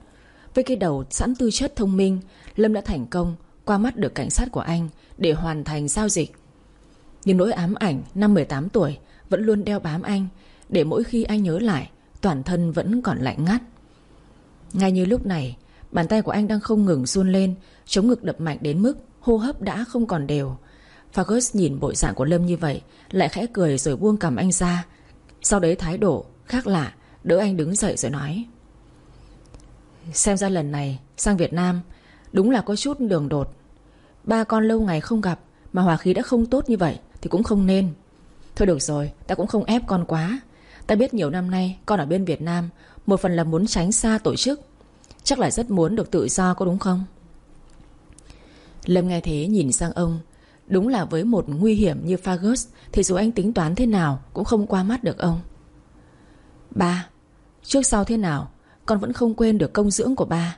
Với cái đầu sẵn tư chất thông minh, Lâm đã thành công Qua mắt được cảnh sát của anh Để hoàn thành giao dịch. Nhưng nỗi ám ảnh năm 18 tuổi Vẫn luôn đeo bám anh, Để mỗi khi anh nhớ lại, Toàn thân vẫn còn lạnh ngắt. Ngay như lúc này Bàn tay của anh đang không ngừng run lên, Chống ngực đập mạnh đến mức Hô hấp đã không còn đều. Fergus nhìn bộ dạng của Lâm như vậy, Lại khẽ cười rồi buông cầm anh ra. Sau đấy thái độ khác lạ, Đỡ anh đứng dậy rồi nói. Xem ra lần này, sang Việt Nam, Đúng là có chút đường đột. Ba con lâu ngày không gặp, Mà hòa khí đã không tốt như vậy Thì cũng không nên. Thôi được rồi, ta cũng không ép con quá. Ta biết nhiều năm nay, con ở bên Việt Nam, Một phần là muốn tránh xa tổ chức. Chắc là rất muốn được tự do có đúng không? Lâm nghe thế nhìn sang ông. Đúng là với một nguy hiểm như Fagus Thì dù anh tính toán thế nào Cũng không qua mắt được ông. Ba, Trước sau thế nào, Con vẫn không quên được công dưỡng của ba.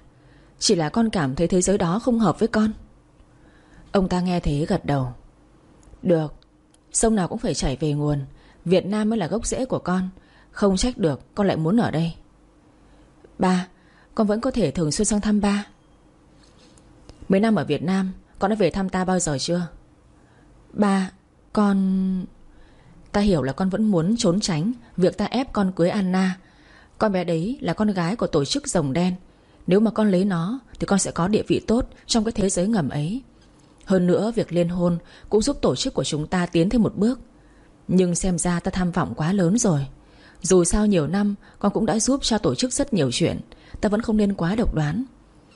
Chỉ là con cảm thấy thế giới đó không hợp với con. Ông ta nghe thế gật đầu. Được, Sông nào cũng phải chảy về nguồn. Việt Nam mới là gốc rễ của con. Không trách được, con lại muốn ở đây. Ba con vẫn có thể thường xuyên sang thăm ba. Mấy năm ở Việt Nam, Con đã về thăm ta bao giờ chưa? Ba, Con, Ta hiểu là con vẫn muốn trốn tránh Việc ta ép con cưới Anna. Con bé đấy là con gái của tổ chức rồng đen. Nếu mà con lấy nó, Thì con sẽ có địa vị tốt Trong cái thế giới ngầm ấy. Hơn nữa, việc liên hôn Cũng giúp tổ chức của chúng ta tiến thêm một bước. Nhưng xem ra ta tham vọng quá lớn rồi. Dù sao nhiều năm, Con cũng đã giúp cho tổ chức rất nhiều chuyện. Ta vẫn không nên quá độc đoán.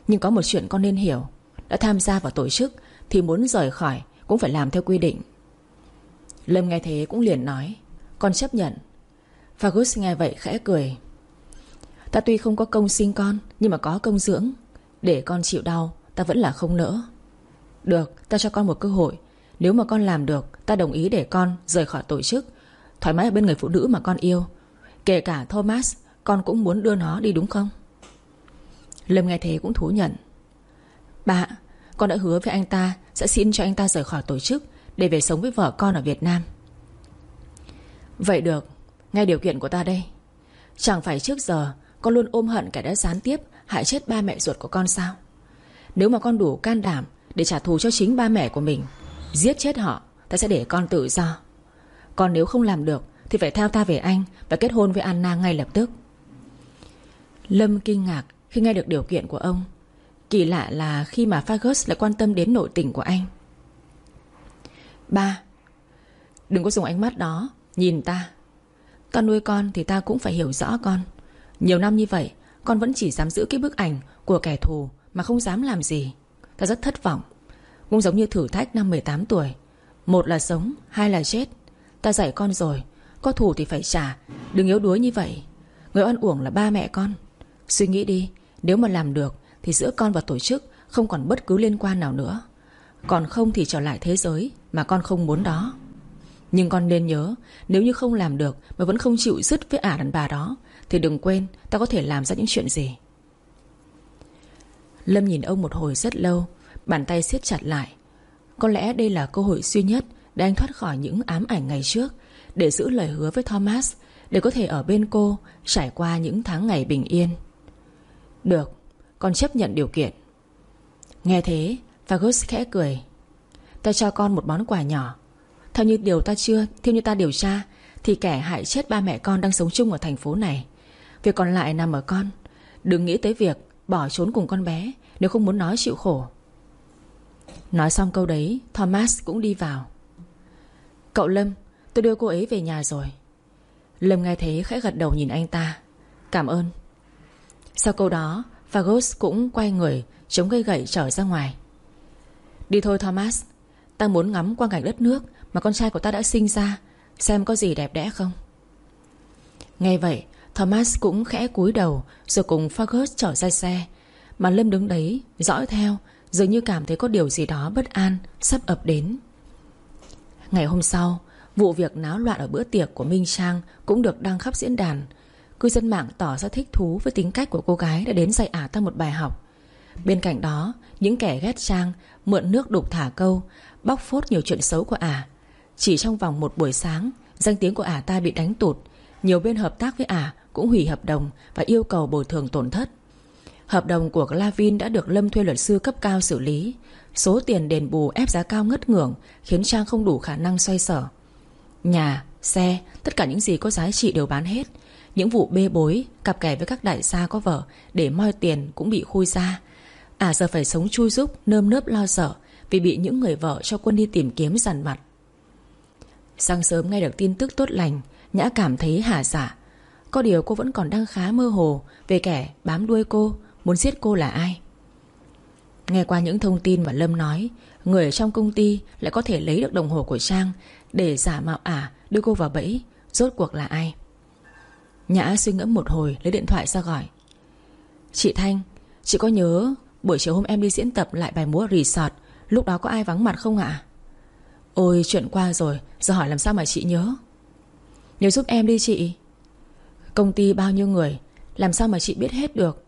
Nhưng có một chuyện con nên hiểu. Đã tham gia vào tổ chức Thì muốn rời khỏi cũng phải làm theo quy định. Lâm nghe thế cũng liền nói, Con chấp nhận. Fagus nghe vậy khẽ cười, Ta tuy không có công sinh con, Nhưng mà có công dưỡng. Để con chịu đau, ta vẫn là không nỡ. Được, ta cho con một cơ hội. Nếu mà con làm được, Ta đồng ý để con rời khỏi tổ chức. Thoải mái ở bên người phụ nữ mà con yêu. Kể cả Thomas, Con cũng muốn đưa nó đi đúng không? Lâm nghe thế cũng thú nhận. Bà, Con đã hứa với anh ta sẽ xin cho anh ta rời khỏi tổ chức Để về sống với vợ con ở Việt Nam. Vậy được, Nghe điều kiện của ta đây. Chẳng phải trước giờ Con luôn ôm hận kẻ đã gián tiếp Hại chết ba mẹ ruột của con sao? Nếu mà con đủ can đảm Để trả thù cho chính ba mẹ của mình, Giết chết họ, Ta sẽ để con tự do. Còn nếu không làm được Thì phải theo ta về Anh Và kết hôn với Anna ngay lập tức. Lâm kinh ngạc khi nghe được điều kiện của ông. Kỳ lạ là khi mà Fagus lại quan tâm đến nội tình của anh. Ba Đừng có dùng ánh mắt đó Nhìn ta. Ta nuôi con thì ta cũng phải hiểu rõ con. Nhiều năm như vậy Con vẫn chỉ dám giữ cái bức ảnh của kẻ thù Mà không dám làm gì. Ta rất thất vọng. Cũng giống như thử thách năm 18 tuổi. Một là sống, hai là chết. Ta dạy con rồi Có thù thì phải trả. Đừng yếu đuối như vậy. Người oan uổng là ba mẹ con. Suy nghĩ đi nếu mà làm được, thì giữa con và tổ chức Không còn bất cứ liên quan nào nữa. Còn không thì trở lại thế giới Mà con không muốn đó. Nhưng con nên nhớ, Nếu như không làm được Mà vẫn không chịu dứt với ả đàn bà đó, Thì đừng quên ta có thể làm ra những chuyện gì. Lâm nhìn ông một hồi rất lâu, Bàn tay siết chặt lại. Có lẽ đây là cơ hội duy nhất Để anh thoát khỏi những ám ảnh ngày trước, Để giữ lời hứa với Thomas, Để có thể ở bên cô Trải qua những tháng ngày bình yên. Được, con chấp nhận điều kiện. Nghe thế Fagus khẽ cười. Ta cho con một món quà nhỏ. Theo như điều ta chưa, Theo như ta điều tra, Thì kẻ hại chết ba mẹ con đang sống chung ở thành phố này. Việc còn lại nằm ở con. Đừng nghĩ tới việc bỏ trốn cùng con bé Nếu không muốn nói chịu khổ. Nói xong câu đấy, Thomas cũng đi vào. Cậu Lâm, Tôi đưa cô ấy về nhà rồi. Lâm nghe thế khẽ gật đầu nhìn anh ta. Cảm ơn. Sau câu đó Fagos cũng quay người, Chống cây gậy trở ra ngoài. Đi thôi, Thomas. Ta muốn ngắm qua cảnh đất nước Mà con trai của ta đã sinh ra, Xem có gì đẹp đẽ không? Nghe vậy, Thomas cũng khẽ cúi đầu Rồi cùng Fagos trở ra xe. Mà Lâm đứng đấy, dõi theo, Dường như cảm thấy có điều gì đó bất an Sắp ập đến. Ngày hôm sau, Vụ việc náo loạn ở bữa tiệc của Minh Trang Cũng được đăng khắp diễn đàn. Cư dân mạng tỏ ra thích thú với tính cách của cô gái Đã đến dạy ả ta một bài học. Bên cạnh đó Những kẻ ghét Trang Mượn nước đục thả câu Bóc phốt nhiều chuyện xấu của ả. Chỉ trong vòng một buổi sáng Danh tiếng của ả ta bị đánh tụt. Nhiều bên hợp tác với ả Cũng hủy hợp đồng Và yêu cầu bồi thường tổn thất. Hợp đồng của Clavin đã được Lâm thuê luật sư cấp cao xử lý. Số tiền đền bù ép giá cao ngất ngưỡng Khiến Trang không đủ khả năng xoay sở. Nhà, xe, tất cả những gì có giá trị đều bán hết. Những vụ bê bối, Cặp kè với các đại gia có vợ Để moi tiền cũng bị khui ra. À giờ phải sống chui giúp Nơm nớp lo sợ Vì bị những người vợ cho quân đi tìm kiếm dằn mặt Sáng sớm nghe được tin tức tốt lành, Nhã cảm thấy hả giả dạ. Có điều cô vẫn còn đang khá mơ hồ Về kẻ bám đuôi cô, Muốn giết cô là ai. Nghe qua những thông tin mà Lâm nói, Người ở trong công ty lại có thể lấy được đồng hồ của Trang Để giả mạo ả Đưa cô vào bẫy, Rốt cuộc là ai? Nhã suy ngẫm một hồi, lấy điện thoại ra gọi. Chị Thanh, Chị có nhớ buổi chiều hôm em đi diễn tập lại bài múa resort, Lúc đó có ai vắng mặt không ạ? Ôi, chuyện qua rồi, Giờ hỏi làm sao mà chị nhớ? Nhớ giúp em đi chị. Công ty bao nhiêu người, Làm sao mà chị biết hết được?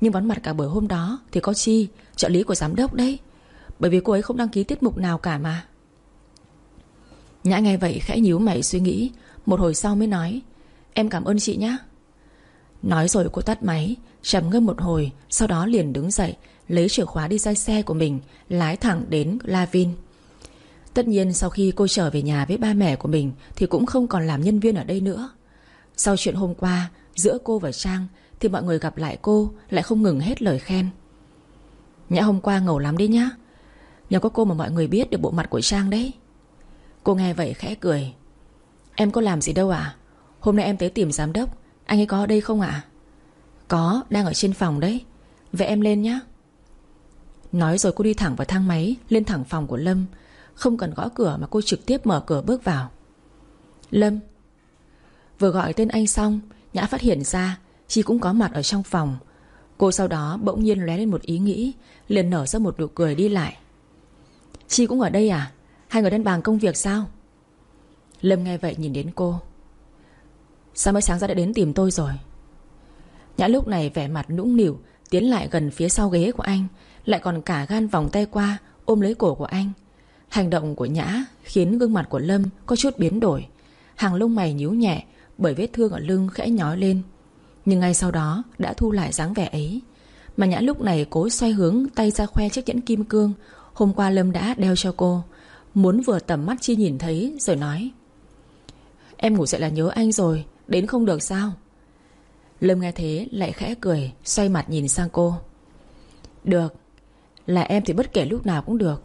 Nhưng vắng mặt cả buổi hôm đó Thì có Chi, Trợ lý của giám đốc đấy, Bởi vì cô ấy không đăng ký tiết mục nào cả mà. Nhã nghe vậy khẽ nhíu mày suy nghĩ, Một hồi sau mới nói Em cảm ơn chị nhé Nói rồi cô tắt máy, trầm ngâm một hồi, Sau đó liền đứng dậy, Lấy chìa khóa đi ra xe của mình, Lái thẳng đến La Vin. Tất nhiên sau khi cô trở về nhà với ba mẹ của mình Thì cũng không còn làm nhân viên ở đây nữa. Sau chuyện hôm qua, Giữa cô và Trang Thì mọi người gặp lại cô Lại không ngừng hết lời khen. Nhã hôm qua ngầu lắm đi nhá. Nhờ có cô mà mọi người biết được bộ mặt của Trang đấy. Cô nghe vậy khẽ cười. Em có làm gì đâu à Hôm nay em tới tìm giám đốc. Anh ấy có ở đây không ạ? Có, đang ở trên phòng đấy. Vậy em lên nhá. Nói rồi cô đi thẳng vào thang máy, Lên thẳng phòng của Lâm. Không cần gõ cửa mà cô trực tiếp mở cửa bước vào. Lâm, Vừa gọi tên anh xong, Nhã phát hiện ra Chi cũng có mặt ở trong phòng. Cô sau đó bỗng nhiên lóe lên một ý nghĩ, Liền nở ra một nụ cười đi lại. Chi cũng ở đây à? Hai người đang bàn công việc sao? Lâm nghe vậy nhìn đến cô. Sao mới sáng ra đã đến tìm tôi rồi? Nhã lúc này vẻ mặt nũng nỉu Tiến lại gần phía sau ghế của anh, Lại còn cả gan vòng tay qua, Ôm lấy cổ của anh. Hành động của Nhã khiến gương mặt của Lâm Có chút biến đổi. Hàng lông mày nhíu nhẹ, Bởi vết thương ở lưng khẽ nhói lên. Nhưng ngay sau đó đã thu lại dáng vẻ ấy. Mà Nhã lúc này cố xoay hướng Tay ra khoe chiếc nhẫn kim cương. Hôm qua Lâm đã đeo cho cô. Muốn vừa tầm mắt Chi nhìn thấy, Rồi nói, Em ngủ dậy là nhớ anh rồi. Đến không được sao? Lâm nghe thế lại khẽ cười, Xoay mặt nhìn sang cô. Được, Là em thì bất kể lúc nào cũng được.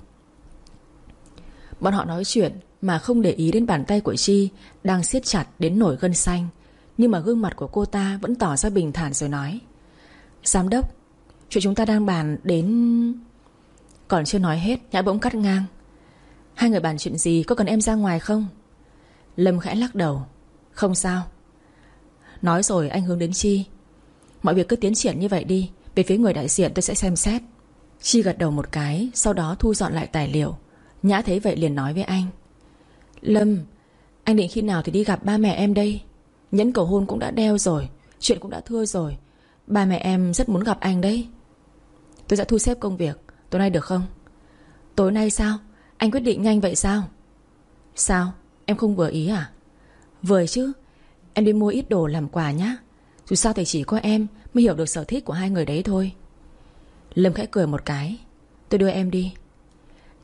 Bọn họ nói chuyện Mà không để ý đến bàn tay của Chi Đang siết chặt đến nổi gân xanh, Nhưng mà gương mặt của cô ta Vẫn tỏ ra bình thản rồi nói. Giám đốc, Chuyện chúng ta đang bàn đến Còn chưa nói hết, Nhã bỗng cắt ngang. Hai người bàn chuyện gì, có cần em ra ngoài không? Lâm khẽ lắc đầu. Không sao Nói rồi anh hướng đến Chi. Mọi việc cứ tiến triển như vậy đi, Về phía người đại diện tôi sẽ xem xét. Chi gật đầu một cái, Sau đó thu dọn lại tài liệu. Nhã thấy vậy liền nói với anh. Lâm, Anh định khi nào thì đi gặp ba mẹ em đây? Nhẫn cầu hôn cũng đã đeo rồi, Chuyện cũng đã thưa rồi. Ba mẹ em rất muốn gặp anh đấy. Tôi sẽ thu xếp công việc, Tối nay được không? Tối nay sao? Anh quyết định nhanh vậy sao? Sao? Em không vừa ý à? Vừa chứ Em đi mua ít đồ làm quà nhá. Dù sao thì chỉ có em Mới hiểu được sở thích của hai người đấy thôi. Lâm khẽ cười một cái. Tôi đưa em đi.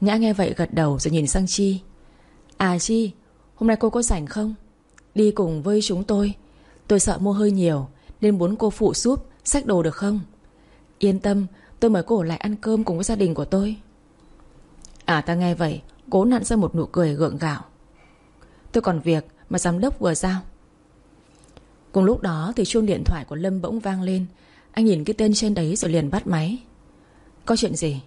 Nhã nghe vậy gật đầu rồi nhìn sang Chi. À Chi, Hôm nay cô có rảnh không? Đi cùng với chúng tôi. Tôi sợ mua hơi nhiều, Nên muốn cô phụ giúp, Xách đồ được không? Yên tâm, Tôi mời cô ở lại ăn cơm cùng với gia đình của tôi. À ta nghe vậy, Cố nặn ra một nụ cười gượng gạo. Tôi còn việc mà giám đốc vừa giao. Cùng lúc đó thì chuông điện thoại của Lâm bỗng vang lên. Anh nhìn cái tên trên đấy rồi liền bắt máy. Có chuyện gì?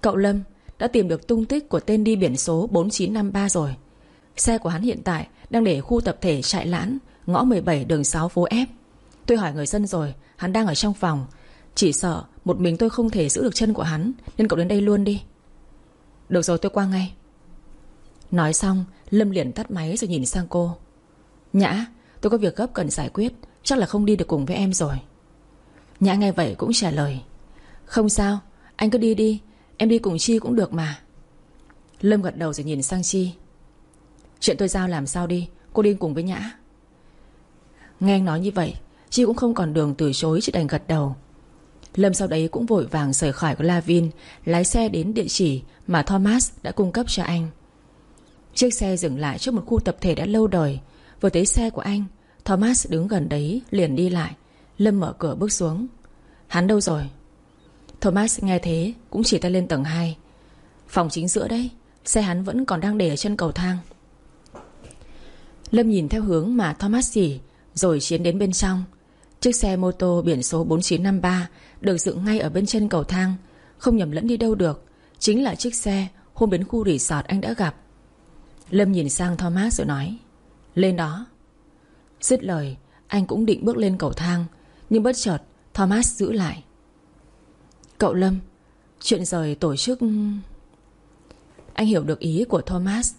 Cậu Lâm đã tìm được tung tích của tên đi biển số 4953 rồi. Xe của hắn hiện tại Đang để khu tập thể trại lãn, Ngõ 17 đường 6 phố F. Tôi hỏi người dân rồi, Hắn đang ở trong phòng. Chỉ sợ một mình tôi không thể giữ được chân của hắn, Nên cậu đến đây luôn đi. Được rồi, tôi qua ngay. Nói xong, Lâm liền tắt máy rồi nhìn sang cô. Nhã Tôi có việc gấp cần giải quyết, Chắc là không đi được cùng với em rồi. Nhã nghe vậy cũng trả lời, Không sao, Anh cứ đi đi, Em đi cùng Chi cũng được mà. Lâm gật đầu rồi nhìn sang Chi, Chuyện tôi giao làm sao đi, Cô đi cùng với Nhã. Nghe anh nói như vậy, Chi cũng không còn đường từ chối chỉ đành gật đầu. Lâm sau đấy cũng vội vàng rời khỏi của Lavin, Lái xe đến địa chỉ Mà Thomas đã cung cấp cho anh. Chiếc xe dừng lại trước một khu tập thể đã lâu đời Vừa thấy xe của anh, Thomas đứng gần đấy, liền đi lại. Lâm mở cửa bước xuống. Hắn đâu rồi? Thomas nghe thế, cũng chỉ tay lên tầng 2 Phòng chính giữa đấy, Xe hắn vẫn còn đang để ở chân cầu thang. Lâm nhìn theo hướng mà Thomas chỉ, Rồi chiến đến bên trong. Chiếc xe mô tô biển số 4953 Được dựng ngay ở bên chân cầu thang, Không nhầm lẫn đi đâu được. Chính là chiếc xe hôm đến khu resort anh đã gặp. Lâm nhìn sang Thomas rồi nói lên đó. Dứt lời, Anh cũng định bước lên cầu thang, Nhưng bất chợt Thomas giữ lại. Cậu Lâm, Chuyện rời tổ chức Anh hiểu được ý của Thomas.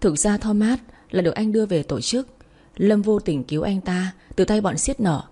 Thực ra Thomas là được anh đưa về tổ chức. Lâm vô tình cứu anh ta Từ tay bọn siết nở